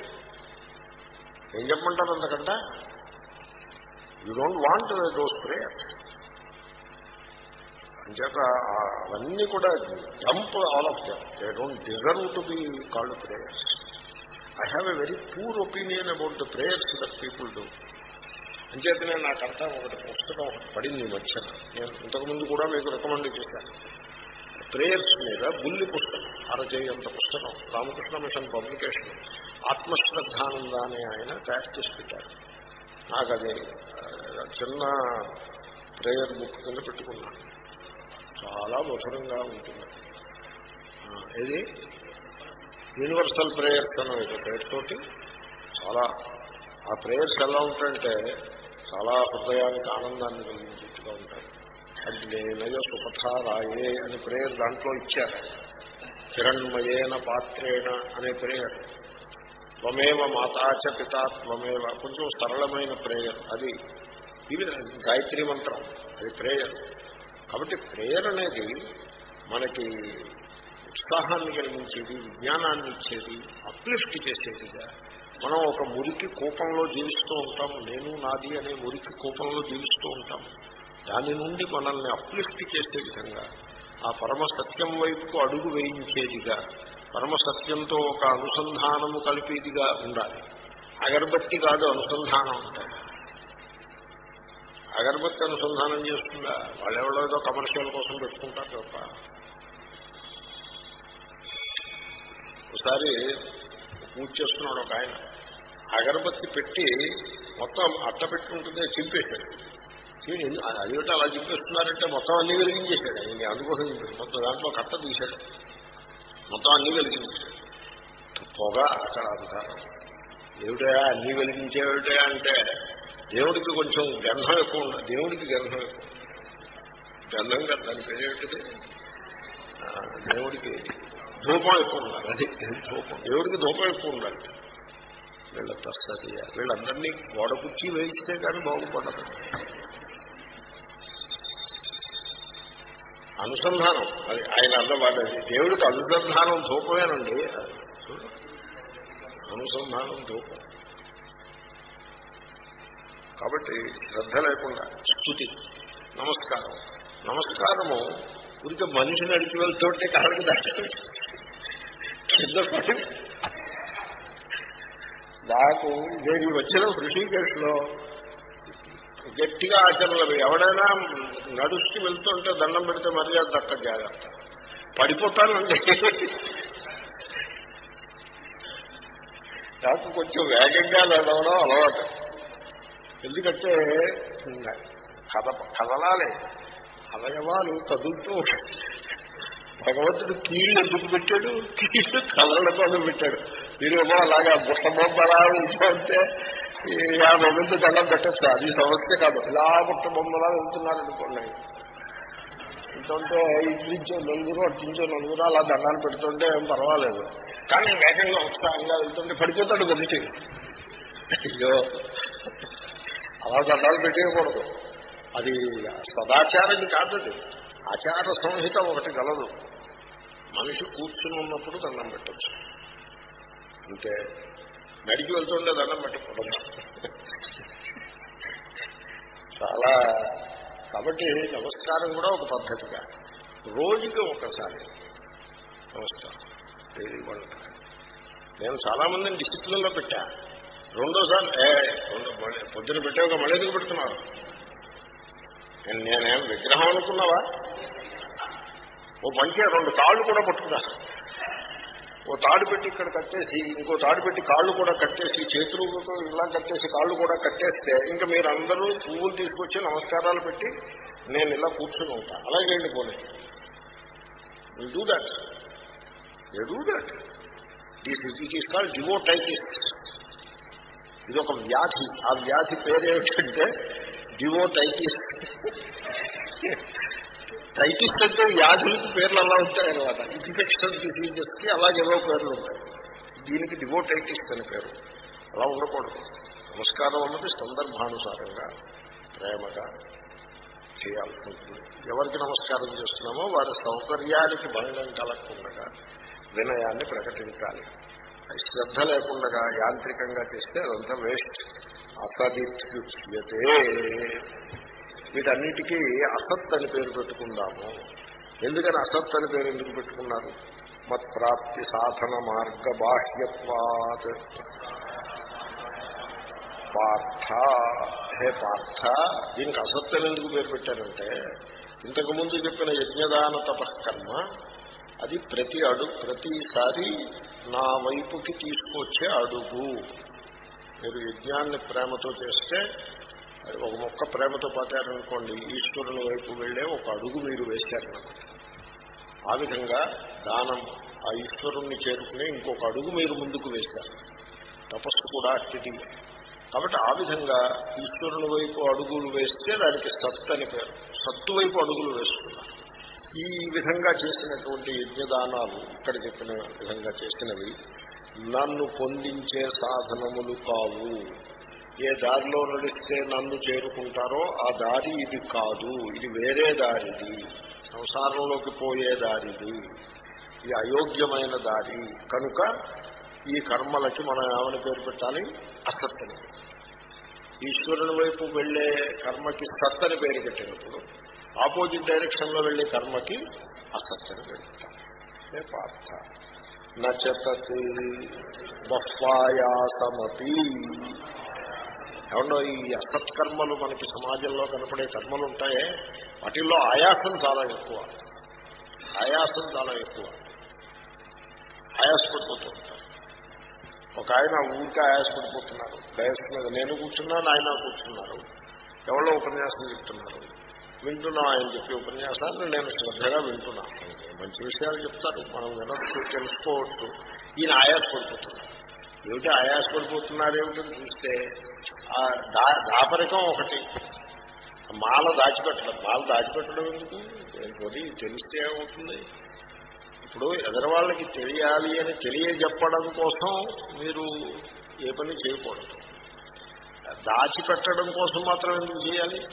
ఏం చెప్పమంటారు అంతకంటే? You don't want those prayers అంచేత అవన్నీ కూడా jump all of them they don't deserve to be called prayers I have a very poor opinion about the prayers that people do అంచేతనే నాకంతా ఒకటి పుస్తకం పడింది మధ్యన. నేను ఇంతకుముందు కూడా మీకు రికమెండ్ చేశాను. ప్రేయర్స్ మీద బుల్లి పుస్తకం అరచేయంత పుస్తకం రామకృష్ణ మిషన్ పబ్లికేషన్ ఆత్మశ్రద్ధానంద అనే ఆయన తయారు చేసి పెట్టారు. నాకు అది చిన్న ప్రేయర్ బుక్ కింద పెట్టుకున్నాను. చాలా మధురంగా ఉంటుంది. ఇది యూనివర్సల్ ప్రేయర్స్ అనే ఒక పేరుతోటి చాలా ఆ ప్రేయర్స్ ఎలా ఉంటాయంటే చాలా హృదయానికి ఆనందాన్ని కలిగించేట్టుగా ఉంటాయి. అగ్నేనయ సుపథారాయే అనే ప్రేయర్ దాంట్లో ఇచ్చారు. కిరణ్మయేన పాత్రేణ అనే ప్రేయర్. త్వమేవ మాతాచ పితా త్వమేవ కొంచెం సరళమైన ప్రేయర్. అది ఇవి గాయత్రి మంత్రం. అది ప్రేయర్. కాబట్టి ప్రేయర్ అనేది మనకి ఉత్సాహాన్ని కలిగించేది విజ్ఞానాన్ని ఇచ్చేది అప్లిఫ్ట్ చేసేదిగా. మనం ఒక మురికి కూపంలో జీవిస్తూ ఉంటాము. నేను నాది అనే మురికి కూపంలో జీవిస్తూ ఉంటాము. దాని నుండి మనల్ని అప్లిఫ్ట్ చేసే విధంగా ఆ పరమ సత్యం వైపుకు అడుగు వేయించేదిగా పరమ సత్యంతో ఒక అనుసంధానము కలిపేదిగా ఉండాలి. అగరబత్తి కాదు అనుసంధానం ఉంటాయి అగరబత్తి అనుసంధానం చేస్తుందా? వాళ్ళెవడో ఏదో కమర్షియల్ కోసం పెట్టుకుంటారు తప్ప. ఒకసారి పూజ చేస్తున్నాడు ఒక ఆయన. అగరబత్తి పెట్టి మొత్తం అట్ట పెట్టుకుంటుందే చింపేశాడు. చీ- అలా చింపేస్తున్నారంటే మొత్తం అన్ని వెలిగించేశాడు. ఆయన అందుకోసం మొత్తం దాంట్లో కట్ట తీశాడు. మొత్తం అన్ని వెలిగించాడు పొగ అక్కడ అంటారు ఏమిటా అన్ని వెలిగించేవిటే అంటే దేవుడికి కొంచెం గంధం ఎక్కువ ఉండాలి దేవుడికి గంధం ఎక్కువ. గంధం కదా దాని పేరు ఏమిటిది ఆ, దేవుడికి ధూపం ఎక్కువ ఉండాలి. అది ధూపం. దేవుడికి ధూపం ఎక్కువ ఉండాలి. వీళ్ళ తస్సది వీళ్ళందరినీ గోడ కుర్చీ వేయిస్తే కానీ బాగుపడదు. అనుసంధానం. అది ఆయన అది. దేవుడికి అనుసంధానం ధూపమేనండి. అనుసంధానం ధూపం. కాబట్టి శ్రద్ధ లేకుండా. స్థుతి నమస్కారం. నమస్కారము ఉరికి మనిషి నడిచి వెళ్తుంటే కాళ్ళకి దాటి కింద పడి. నాకు నేను వచ్చిన హృషికేశ్లో గట్టిగా ఆచరణలు ఎవడైనా నడుస్తూ వెళ్తుంటే దండం పెడితే మర్యాద దక్క జాగ్రత్త. పడిపోతానండి నాకు కొంచెం వేగంగా నడవడం అలవాటు. ఎందుకంటే కథ కదలాలి అవయవాలు కదులుతూ భగవంతుడు కీళ్ళు ఎందుకు పెట్టాడు? కీళ్ళు కదలడం కోసం పెట్టాడు. మీరేమో అలాగా బుట్ట బొమ్మలా వెళ్తుంటే ఈ యాభై మంది దండం పెట్టచ్చు అది సమస్య కాదు. ఇలా బుట్ట బొమ్మలా వెళ్తున్నారనుకోండి. అనుకోండి వెళ్తుంటే ఇటు నుంచో నలుగురు అటు నుంచో నలుగురు అలా దండాలు పెడుతుంటే ఏం పర్వాలేదు. కానీ వేగంగా ఉత్సాహంగా వెళ్తుంటే పడిపోతాడు మనిషి అయ్యో. అలా దండాలు పెట్టేయకూడదు. అది సదాచారం కాదు ఆచార సంహిత ఒకటి గలదు. మనిషి కూర్చుని ఉన్నప్పుడు దండం పెట్టచ్చు. అంటే నడికి వెళ్తుండే దండం పెట్టకూడదు. చాలా కాబట్టి నమస్కారం కూడా ఒక పద్ధతిగా. రోజుకి ఒకసారి నమస్కారం. డైలీ నేను చాలామందిని డిసిప్లిన్లో పెట్టా. రెండోసారి ఏ పొద్దున పెట్టావుగా మళ్ళీ ఎందుకు పెడుతున్నావు నేనేం విగ్రహం అనుకున్నావా? ఓ మంచిగా రెండు తాళ్ళు కూడా పట్టుకున్నా. ఓ తాడు పెట్టి ఇక్కడ కట్టేసి ఇంకో తాడు పెట్టి కాళ్ళు కూడా కట్టేసి చేతులతో ఇలా కట్టేసి కాళ్ళు కూడా కట్టేస్తే ఇంకా మీరు అందరూ పువ్వులు తీసుకొచ్చి నమస్కారాలు పెట్టి నేను ఇలా కూర్చుని ఉంటా. అలాగే అండి పోనీ. Will do that you do that this it is called devotitis ఇది ఒక వ్యాధి. ఆ వ్యాధి పేరేమిటంటే డివోటైటిస్. టైటిస్ అంటే వ్యాధులకి పేర్లు అలా ఉంటాయి అనమాట ఇన్ఫెక్షన్ డిసీజెస్కి అలాగేవో పేర్లు ఉంటాయి. దీనికి డివోటైటిస్ అని పేరు. అలా ఉండకూడదు. నమస్కారం అన్నది సందర్భానుసారంగా ప్రేమగా చేయాల్సి ఉంటుంది ఎవరికి నమస్కారం చేస్తున్నామో వారి సౌకర్యానికి భంగం కలగకుండా వినయాన్ని ప్రకటించాలి. శ్రద్ధ లేకుండా యాంత్రికంగా చేస్తే అదంతా వేస్ట్. అసదిత్యుచ్యతే వీటన్నిటికీ అసత్ అని పేరు పెట్టుకుందాము. ఎందుకని అసత్ అని పేరు ఎందుకు పెట్టుకున్నారు? మత్ప్రాప్తి సాధన మార్గ బాహ్యత్వాత్. పార్థ. హే పార్థ దీనికి అసత్యం ఎందుకు పేరు పెట్టారంటే ఇంతకుముందు చెప్పిన యజ్ఞదాన తపకర్మ అది ప్రతి అడుగు ప్రతిసారి నా వైపుకి తీసుకొచ్చే అడుగు. మీరు యజ్ఞాన్ని ప్రేమతో చేస్తే ఒక మొక్క ప్రేమతో పాతారనుకోండి ఈశ్వరుని వైపు వెళ్ళే ఒక అడుగు మీరు వేశారనుకోండి ఆ విధంగా దానం ఆ ఈశ్వరుణ్ణి చేరుకుని ఇంకొక అడుగు మీరు ముందుకు వేశారు. తపస్సు కూడా అట్టిది. కాబట్టి ఆ విధంగా ఈశ్వరుని వైపు అడుగులు వేస్తే దానికి సత్ అని పేరు. సత్తు వైపు అడుగులు వేస్తున్నారు. ఈ విధంగా చేసినటువంటి యజ్ఞదానాలు ఇక్కడ చెప్పిన విధంగా చేసినవి నన్ను పొందించే సాధనములు కావు. ఏ దారిలో నడిస్తే నన్ను చేరుకుంటారో ఆ దారి ఇది కాదు. ఇది వేరే దారిది. సంసారంలోకి పోయే దారిది. ఇది అయోగ్యమైన దారి. కనుక ఈ కర్మలకి మనం ఏమని పేరు పెట్టాలి? అసత్తని. ఈశ్వరుని వైపు వెళ్ళే కర్మకి సత్తని పేరు పెట్టినప్పుడు ఆపోజిట్ డైరెక్షన్లో వెళ్ళే కర్మకి అసత్యం పేరు పెట్టాలి పార్థ నచతతి బహ్వాయాసమతి ఏమన్నా ఈ అసత్కర్మలు మనకి సమాజంలో కనపడే కర్మలు ఉంటాయే వాటిల్లో ఆయాసం చాలా ఎక్కువ. ఆయాసం చాలా ఎక్కువ. ఆయాసపడిపోతూ ఉంటారు ఒక ఆయన ఊరికే ఆయాసపడిపోతున్నారు. డయస్ మీద నేను కూర్చున్నాను ఆయన కూర్చున్నారు. ఎవరో ఉపన్యాసం చెప్తున్నారు. వింటున్నా ఆయన చెప్పే ఉపన్యాసాన్ని నేను శ్రద్ధగా వింటున్నాను మంచి విషయాలు చెప్తారు. మనం వినొచ్చు తెలుసుకోవచ్చు. ఈయన ఆయాసపడిపోతున్నారు ఏమిటి ఆయాసపడిపోతున్నారేమిటని చూస్తే ఆ దా- దాపరికం ఒకటి. మాల దాచిపెట్టడం. మాల దాచిపెట్టడం ఎందుకు ఏంటోది? తెలిస్తే ఏమవుతుంది? ఇప్పుడు ఎదరవాళ్ళకి తెలియాలి అని తెలియజెప్పడం కోసం మీరు ఏ పని చేయకూడదు. దాచిపెట్టడం కోసం మాత్రం ఎందుకు చేయాలి?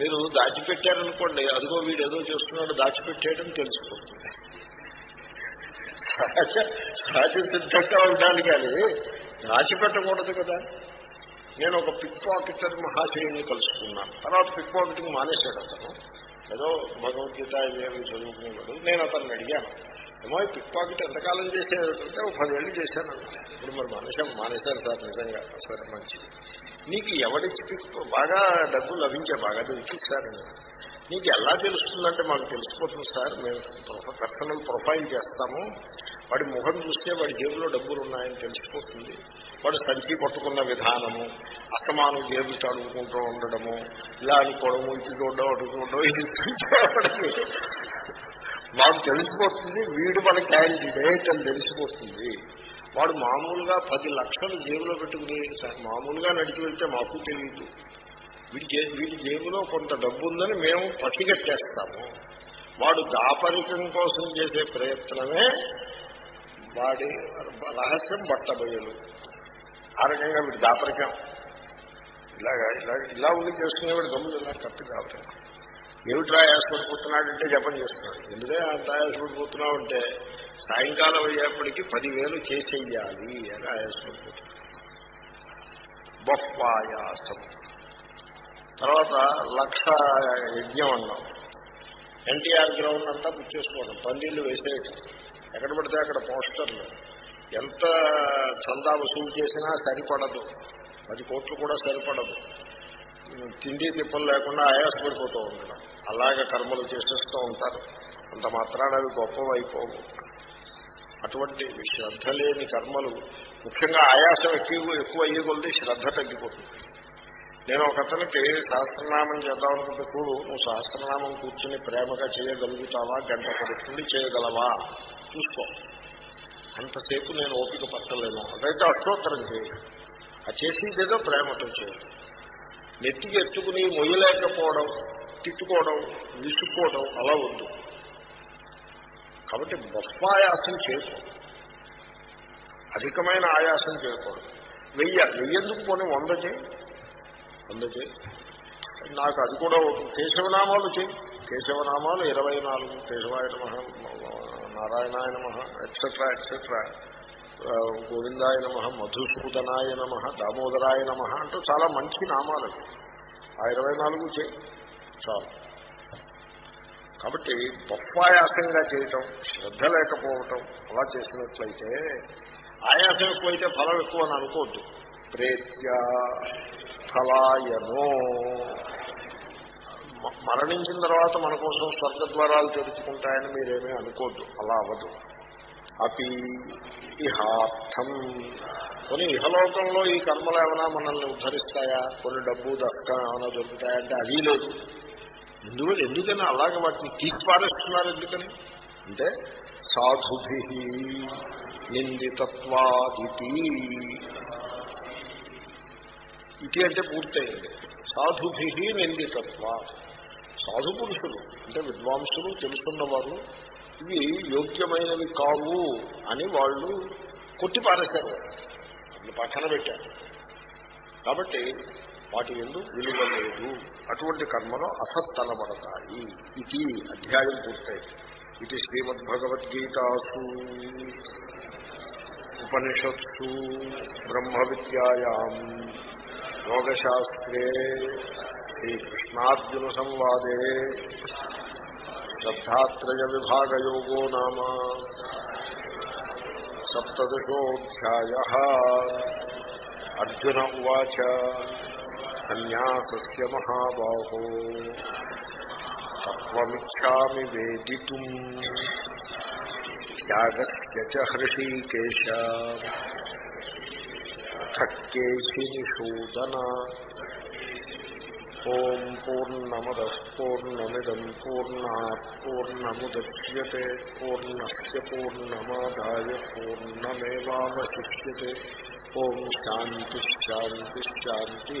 మీరు దాచిపెట్టారనుకోండి అదిగో వీడు ఏదో చేస్తున్నాడు దాచిపెట్టేయడం తెలిసిపోతుంది సహజ సిద్ధంగా ఉండాలి కానీ దాచిపెట్టకూడదు కదా. నేను ఒక పిక్ పాకెటర్ మహాశయుని కలుసుకున్నాను తర్వాత పిక్ పాకెటింగ్ మానేశాడు అతను. ఏదో భగవద్గీత ఇవేమి చదువుకునేవాడు. నేను అతన్ని అడిగాను. ఏమో పిక్ పాకెట్ ఎంతకాలం చేసేదంటే ఒక పదేళ్ళు చేశాను ఇప్పుడు మరి మానేశాను మానేశారు సార్ నిజంగా. సరే మంచిది. నీకు ఎవడిచ్చి పిక్ బాగా డబ్బు లభించే బాగా దొరికిస్తారు నీకు ఎలా తెలుస్తుందంటే మాకు తెలిసిపోతుంది సార్. మేము పర్సనల్ ప్రొఫైల్ చేస్తాము. వాడి ముఖం చూస్తే వాడి జేబులో డబ్బులు ఉన్నాయని తెలిసిపోతుంది. వాడు సంచి పట్టుకున్న విధానము అస్తమానం జేబులు చదువుకుంటూ ఉండడము ఇలా అనుకోవడము ఇంటి చూడడం అటు చూడడం ఇది చూడడానికి తెలిసిపోతుంది. వీడు మన క్యాండిడేట్ అని తెలిసిపోతుంది. వాడు మామూలుగా పది లక్షలు జేబులో పెట్టుకుని మామూలుగా నడిచి వెళ్తే మాకు తెలియదు. వీడి జే వీడి జేబులో కొంత డబ్బు ఉందని మేము పసిగట్టేస్తాము. వాడు దాపరికం కోసం చేసే ప్రయత్నమే వాడి రహస్యం బట్టబయలు. ఆ రకంగా వీడి దాపరికం. ఇలాగా ఇలా ఇలా ఉండి చేసుకునేవాడు గమ్ములు ఇలా కప్పి దాపరికం. ఏమిట్రా యాసపడిపోతున్నాడంటే జపం చేస్తున్నాడు. ఎందుకే అంత ఆయాసపడిపోతున్నావు అంటే సాయంకాలం అయ్యేప్పటికీ పదివేలు చేసేయాలి అని ఆయాసపడిపోతున్నాడు బొప్పాయాసం తర్వాత లక్ష యజ్ఞం అన్నాం. ఎన్టీఆర్ గ్రౌండ్ అంతా బుక్ చేసుకోవడం. పందిళ్ళు వేసేయటం. ఎక్కడ పడితే అక్కడ పోస్టర్లు. ఎంత చందా వసూలు చేసినా సరిపడదు. పది కోట్లు కూడా సరిపడదు. తిండి తిప్పలు లేకుండా ఆయాసపడిపోతూ ఉండడం. అలాగే కర్మలు చేసేస్తూ ఉంటారు. అంత మాత్రాన అవి గొప్పవైపోవు. అటువంటి శ్రద్ధ లేని కర్మలు ముఖ్యంగా ఆయాసం ఎక్కువ ఎక్కువ అయ్యే కొద్ది శ్రద్ధ తగ్గిపోతుంది. నేను ఒక అతనికి సహస్రనామం చేద్దాం అనుకుంటే చూడు నువ్వు సహస్రనామం కూర్చుని ప్రేమగా చేయగలుగుతావా? గంట పడుతుంది చేయగలవా? చూసుకో. అంతసేపు నేను ఓపిక పట్టలేను. అదైతే అష్టోత్తరం చేయాలి ఆ చేసేదేదో ప్రేమతో చేయాలి నెత్తికి ఎత్తుకుని మొయ్యలేకపోవడం తిట్టుకోవడం విసుక్కోవడం అలా వద్దు. కాబట్టి బొప్పాయాసం చేయకూడదు అధికమైన ఆయాసం చేయకూడదు. వెయ్య వెయ్యేందుకు పోనీ వంద చేయి. వంద చేయి. నాకు అది కూడా కేశవనామాలు చేయి. కేశవనామాలు ఇరవై నాలుగు. కేశవాయ నమ నారాయణాయ నమ ఎట్సెట్రా ఎట్సెట్రా గోవిందాయ నమ మధుసూదనాయ నమ దామోదరాయ నమ అంటూ చాలా మంచి నామాలు అవి. ఆ ఇరవై నాలుగు చేయి. చాలు. కాబట్టి పప్పాయాసంగా చేయటం శ్రద్ధ లేకపోవటం అలా చేసినట్లయితే ఆయాసం ఎక్కువైతే ఫలం ఎక్కువ అని అనుకోవద్దు. ప్రేత్య ఫలాయనో. మరణించిన తర్వాత మన కోసం స్వర్గద్వారాలు తెరుచుకుంటాయని మీరేమీ అనుకోద్దు అలా అవ్వదు. అపి ఇహార్థం. కొన్ని ఇహలోకంలో ఈ కర్మలు ఏమైనా మనల్ని ఉద్ధరిస్తాయా? కొన్ని డబ్బు దక్క ఏమైనా దొరుకుతాయంటే అది లేదు. ఎందువల్ల? ఎందుకని అలాగ వాటిని తీసి పారేస్తున్నారు ఎందుకని? అంటే సాధుభి నిందితత్వాదితి. ఇది అంటే పూర్తయింది. సాధుభి నిందితత్వ సాధు పురుషులు అంటే విద్వాంసులు తెలుసుకున్నవారు ఇవి యోగ్యమైనవి కావు అని వాళ్ళు కొట్టి పారేశారు పక్కన పెట్టారు. కాబట్టి వాటి ఎందు విలువ లేదు. అటువంటి కర్మలు అసత్ అనబడతాయి ఇది అధ్యాయం పూర్తయింది. ఇది శ్రీమద్భగవద్గీతాసు. ఉపనిషత్సు బ్రహ్మ విద్యాయాం యోగశాస్త్రే శ్రీకృష్ణార్జున సంవాదే శ్రద్ధాత్రయ విభాగయోగో నామ. సప్తదశోధ్యాయ. అర్జున ఉచ సన్యాసస్య మహాబాహో తత్వమిచ్చామి వేదితుం త్యాగస్య చ హృషీకేశ ఖక్కేశి నిషూదన ఓం పూర్ణమద పూర్ణమిదం పూర్ణాత్ పూర్ణముద్యతే పూర్ణస్ పూర్ణమాదాయ పూర్ణమేవాశిష్యతే ఓం శాంతి శాంతి శాంతి